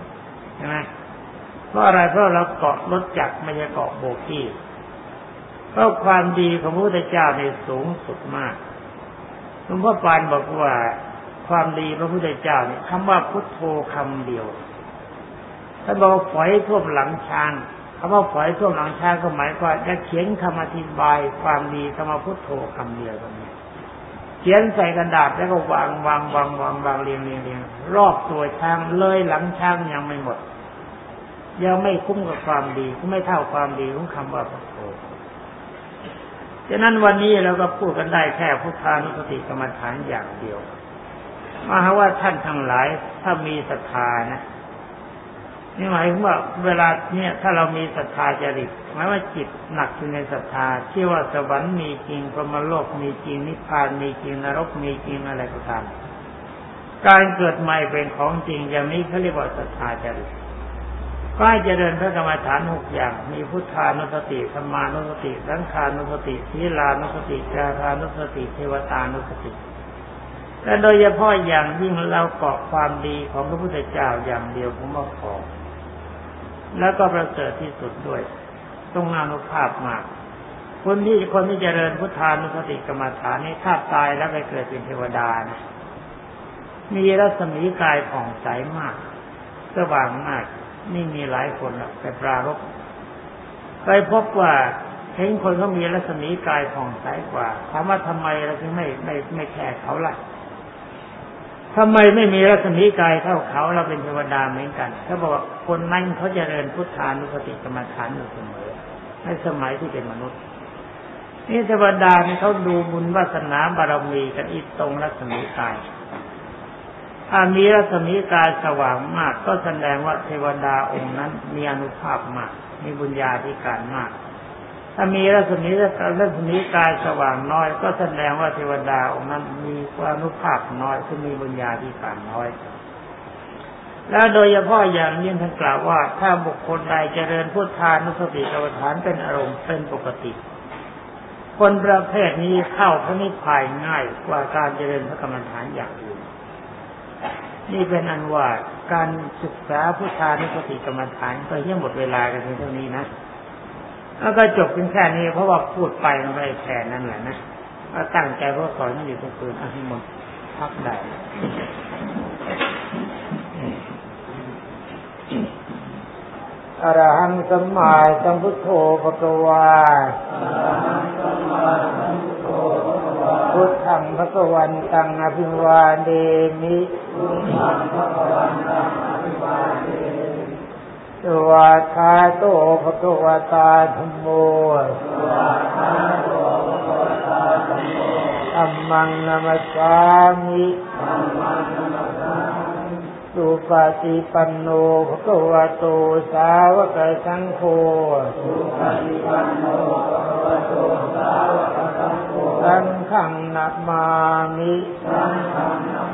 ใช่ไหม เพราะอะไรเพราะเราเกาะรถจักรไม่ใช่เกาะโบกี้เพราะความดีของพระพุทธเจ้าในสูงสุดมากหลวงพ่อปานบอกว่าความดีพระพุทธเจ้าเนี่ยคำว่าพุทโธคำเดียวถ้าบอกฝอยท่วมหลังช้างคำว่าฝอยท่วมหลังช้างก็หมายว่าจะเขียนคำอธิบาย ความดีคำว่าพุทโธคำเดียวตรงนี้เขียนใส่กระดาษแล้วก็วางวางวางวางวางเรียงเรียงเรียงรอบตัวช้างเลยหลังช้างยังไม่หมด ยังไม่คุ้มกับความดีก็ไม่เท่าความดีของคำว่าพุทโธฉะนั้นวันนี้เราก็พูดกันได้แค่พุทธานุสติกรรมฐานอย่างเดียวมหาว่าท่านทั้งหลายถ้ามีศรัทธานะนี่หมายถึงว่าเวลาเนี่ยถ้าเรามีศรัทธาจริตหมายว่าจิตหนักอยู่ในศรัทธาเชื่อว่าสวรรค์มีจริงพรหมโลกมีจริงนิพพานมีจริงนรกมีจริงอะไรก็ตามการเกิดใหม่เป็นของจริงอย่างนี้เขาเรียกว่าศรัทธาจริต ก็ให้เจริญพระกรรมฐานหกอย่าง มีพุทธานุสติธรรมานุสติสังขานุสติศีลานุสติจารานุสติเทวตานุสติและโดยเฉพาะอย่างยิ่งเราเกาะความดีของพระพุทธเจ้าอย่างเดียวผมว่าพอแล้วก็ประเสริฐที่สุดด้วยต้องอนุภาพมาก คนที่คนที่เจริญพุทธานุสติกรรมฐานนี้ถ้าตายแล้วไปเกิดเป็นเทวดานะมีรัศมีกายผ่องใสมากสว่างมาก นี่มีหลายคนแล้วแต่ปรารบเคยพบว่าเห็นคนเขามีรัศมีกายผ่องใสกว่าถามว่าทำไมเราถึงไม่ไม่ไม่แค่เขาล่ะทำไมไม่มีรัศมีกายเท่าเขาเราเป็นเทวดาเหมือนกันเขาบอกว่าคนนั้นเขาจเจริญพุทธานุสติกรรมฐานอยู่เสมอในสมัยที่เป็นมนุษย์นี่เทวดานี่เขาดูบุญวาสนาบารมีกันอีตรงรัศมีกาย ถ้ามีรัศมีกายสว่างมาก ก็แสดงว่าเทวดาองค์นั้นมีอนุภาพมาก มีบุญญาธิการมาก ถ้ามีรัศมีรัศมีกายสว่างน้อย ก็แสดงว่าเทวดาองค์นั้นมีอนุภาพน้อยคือมีบุญญาธิการน้อย แล้วโดยเฉพาะอย่างยิ่งท่านกล่าวว่า ถ้าบุคคลใดเจริญพุทธานุสติกรรมฐานเป็นอารมณ์เป็นปกติคนประเภทนี้เข้าพระนิพพานง่ายกว่าการเจริญพระกรรมฐานอย่างอื่น นี่เป็นอันว่าการศึกษาพุทธานุสติกรรมฐานก็ยังหมดเวลากันเท่านี้นะแล้วก็จบเพียงแค่นี้เพราะว่าพูดไปมันไม่แค่นั้นแหละนะก็ตั้งใจเพราสอนอยู่ทุกคืนอธิมนพักได้อรหังสัมมาสัมพุทโธภะคะวาพุทธั พุทธังพระกวันตังอภิวาเดมิสวาคาโตภะคะวะตาธมโมธัมมังนามัสสามิ สุปฏิปันโนภควะโตสาวกสังโฆสุปฏิปันโนภควะโตสาวกสังโฆสังฆังนัมามิสังฆนัก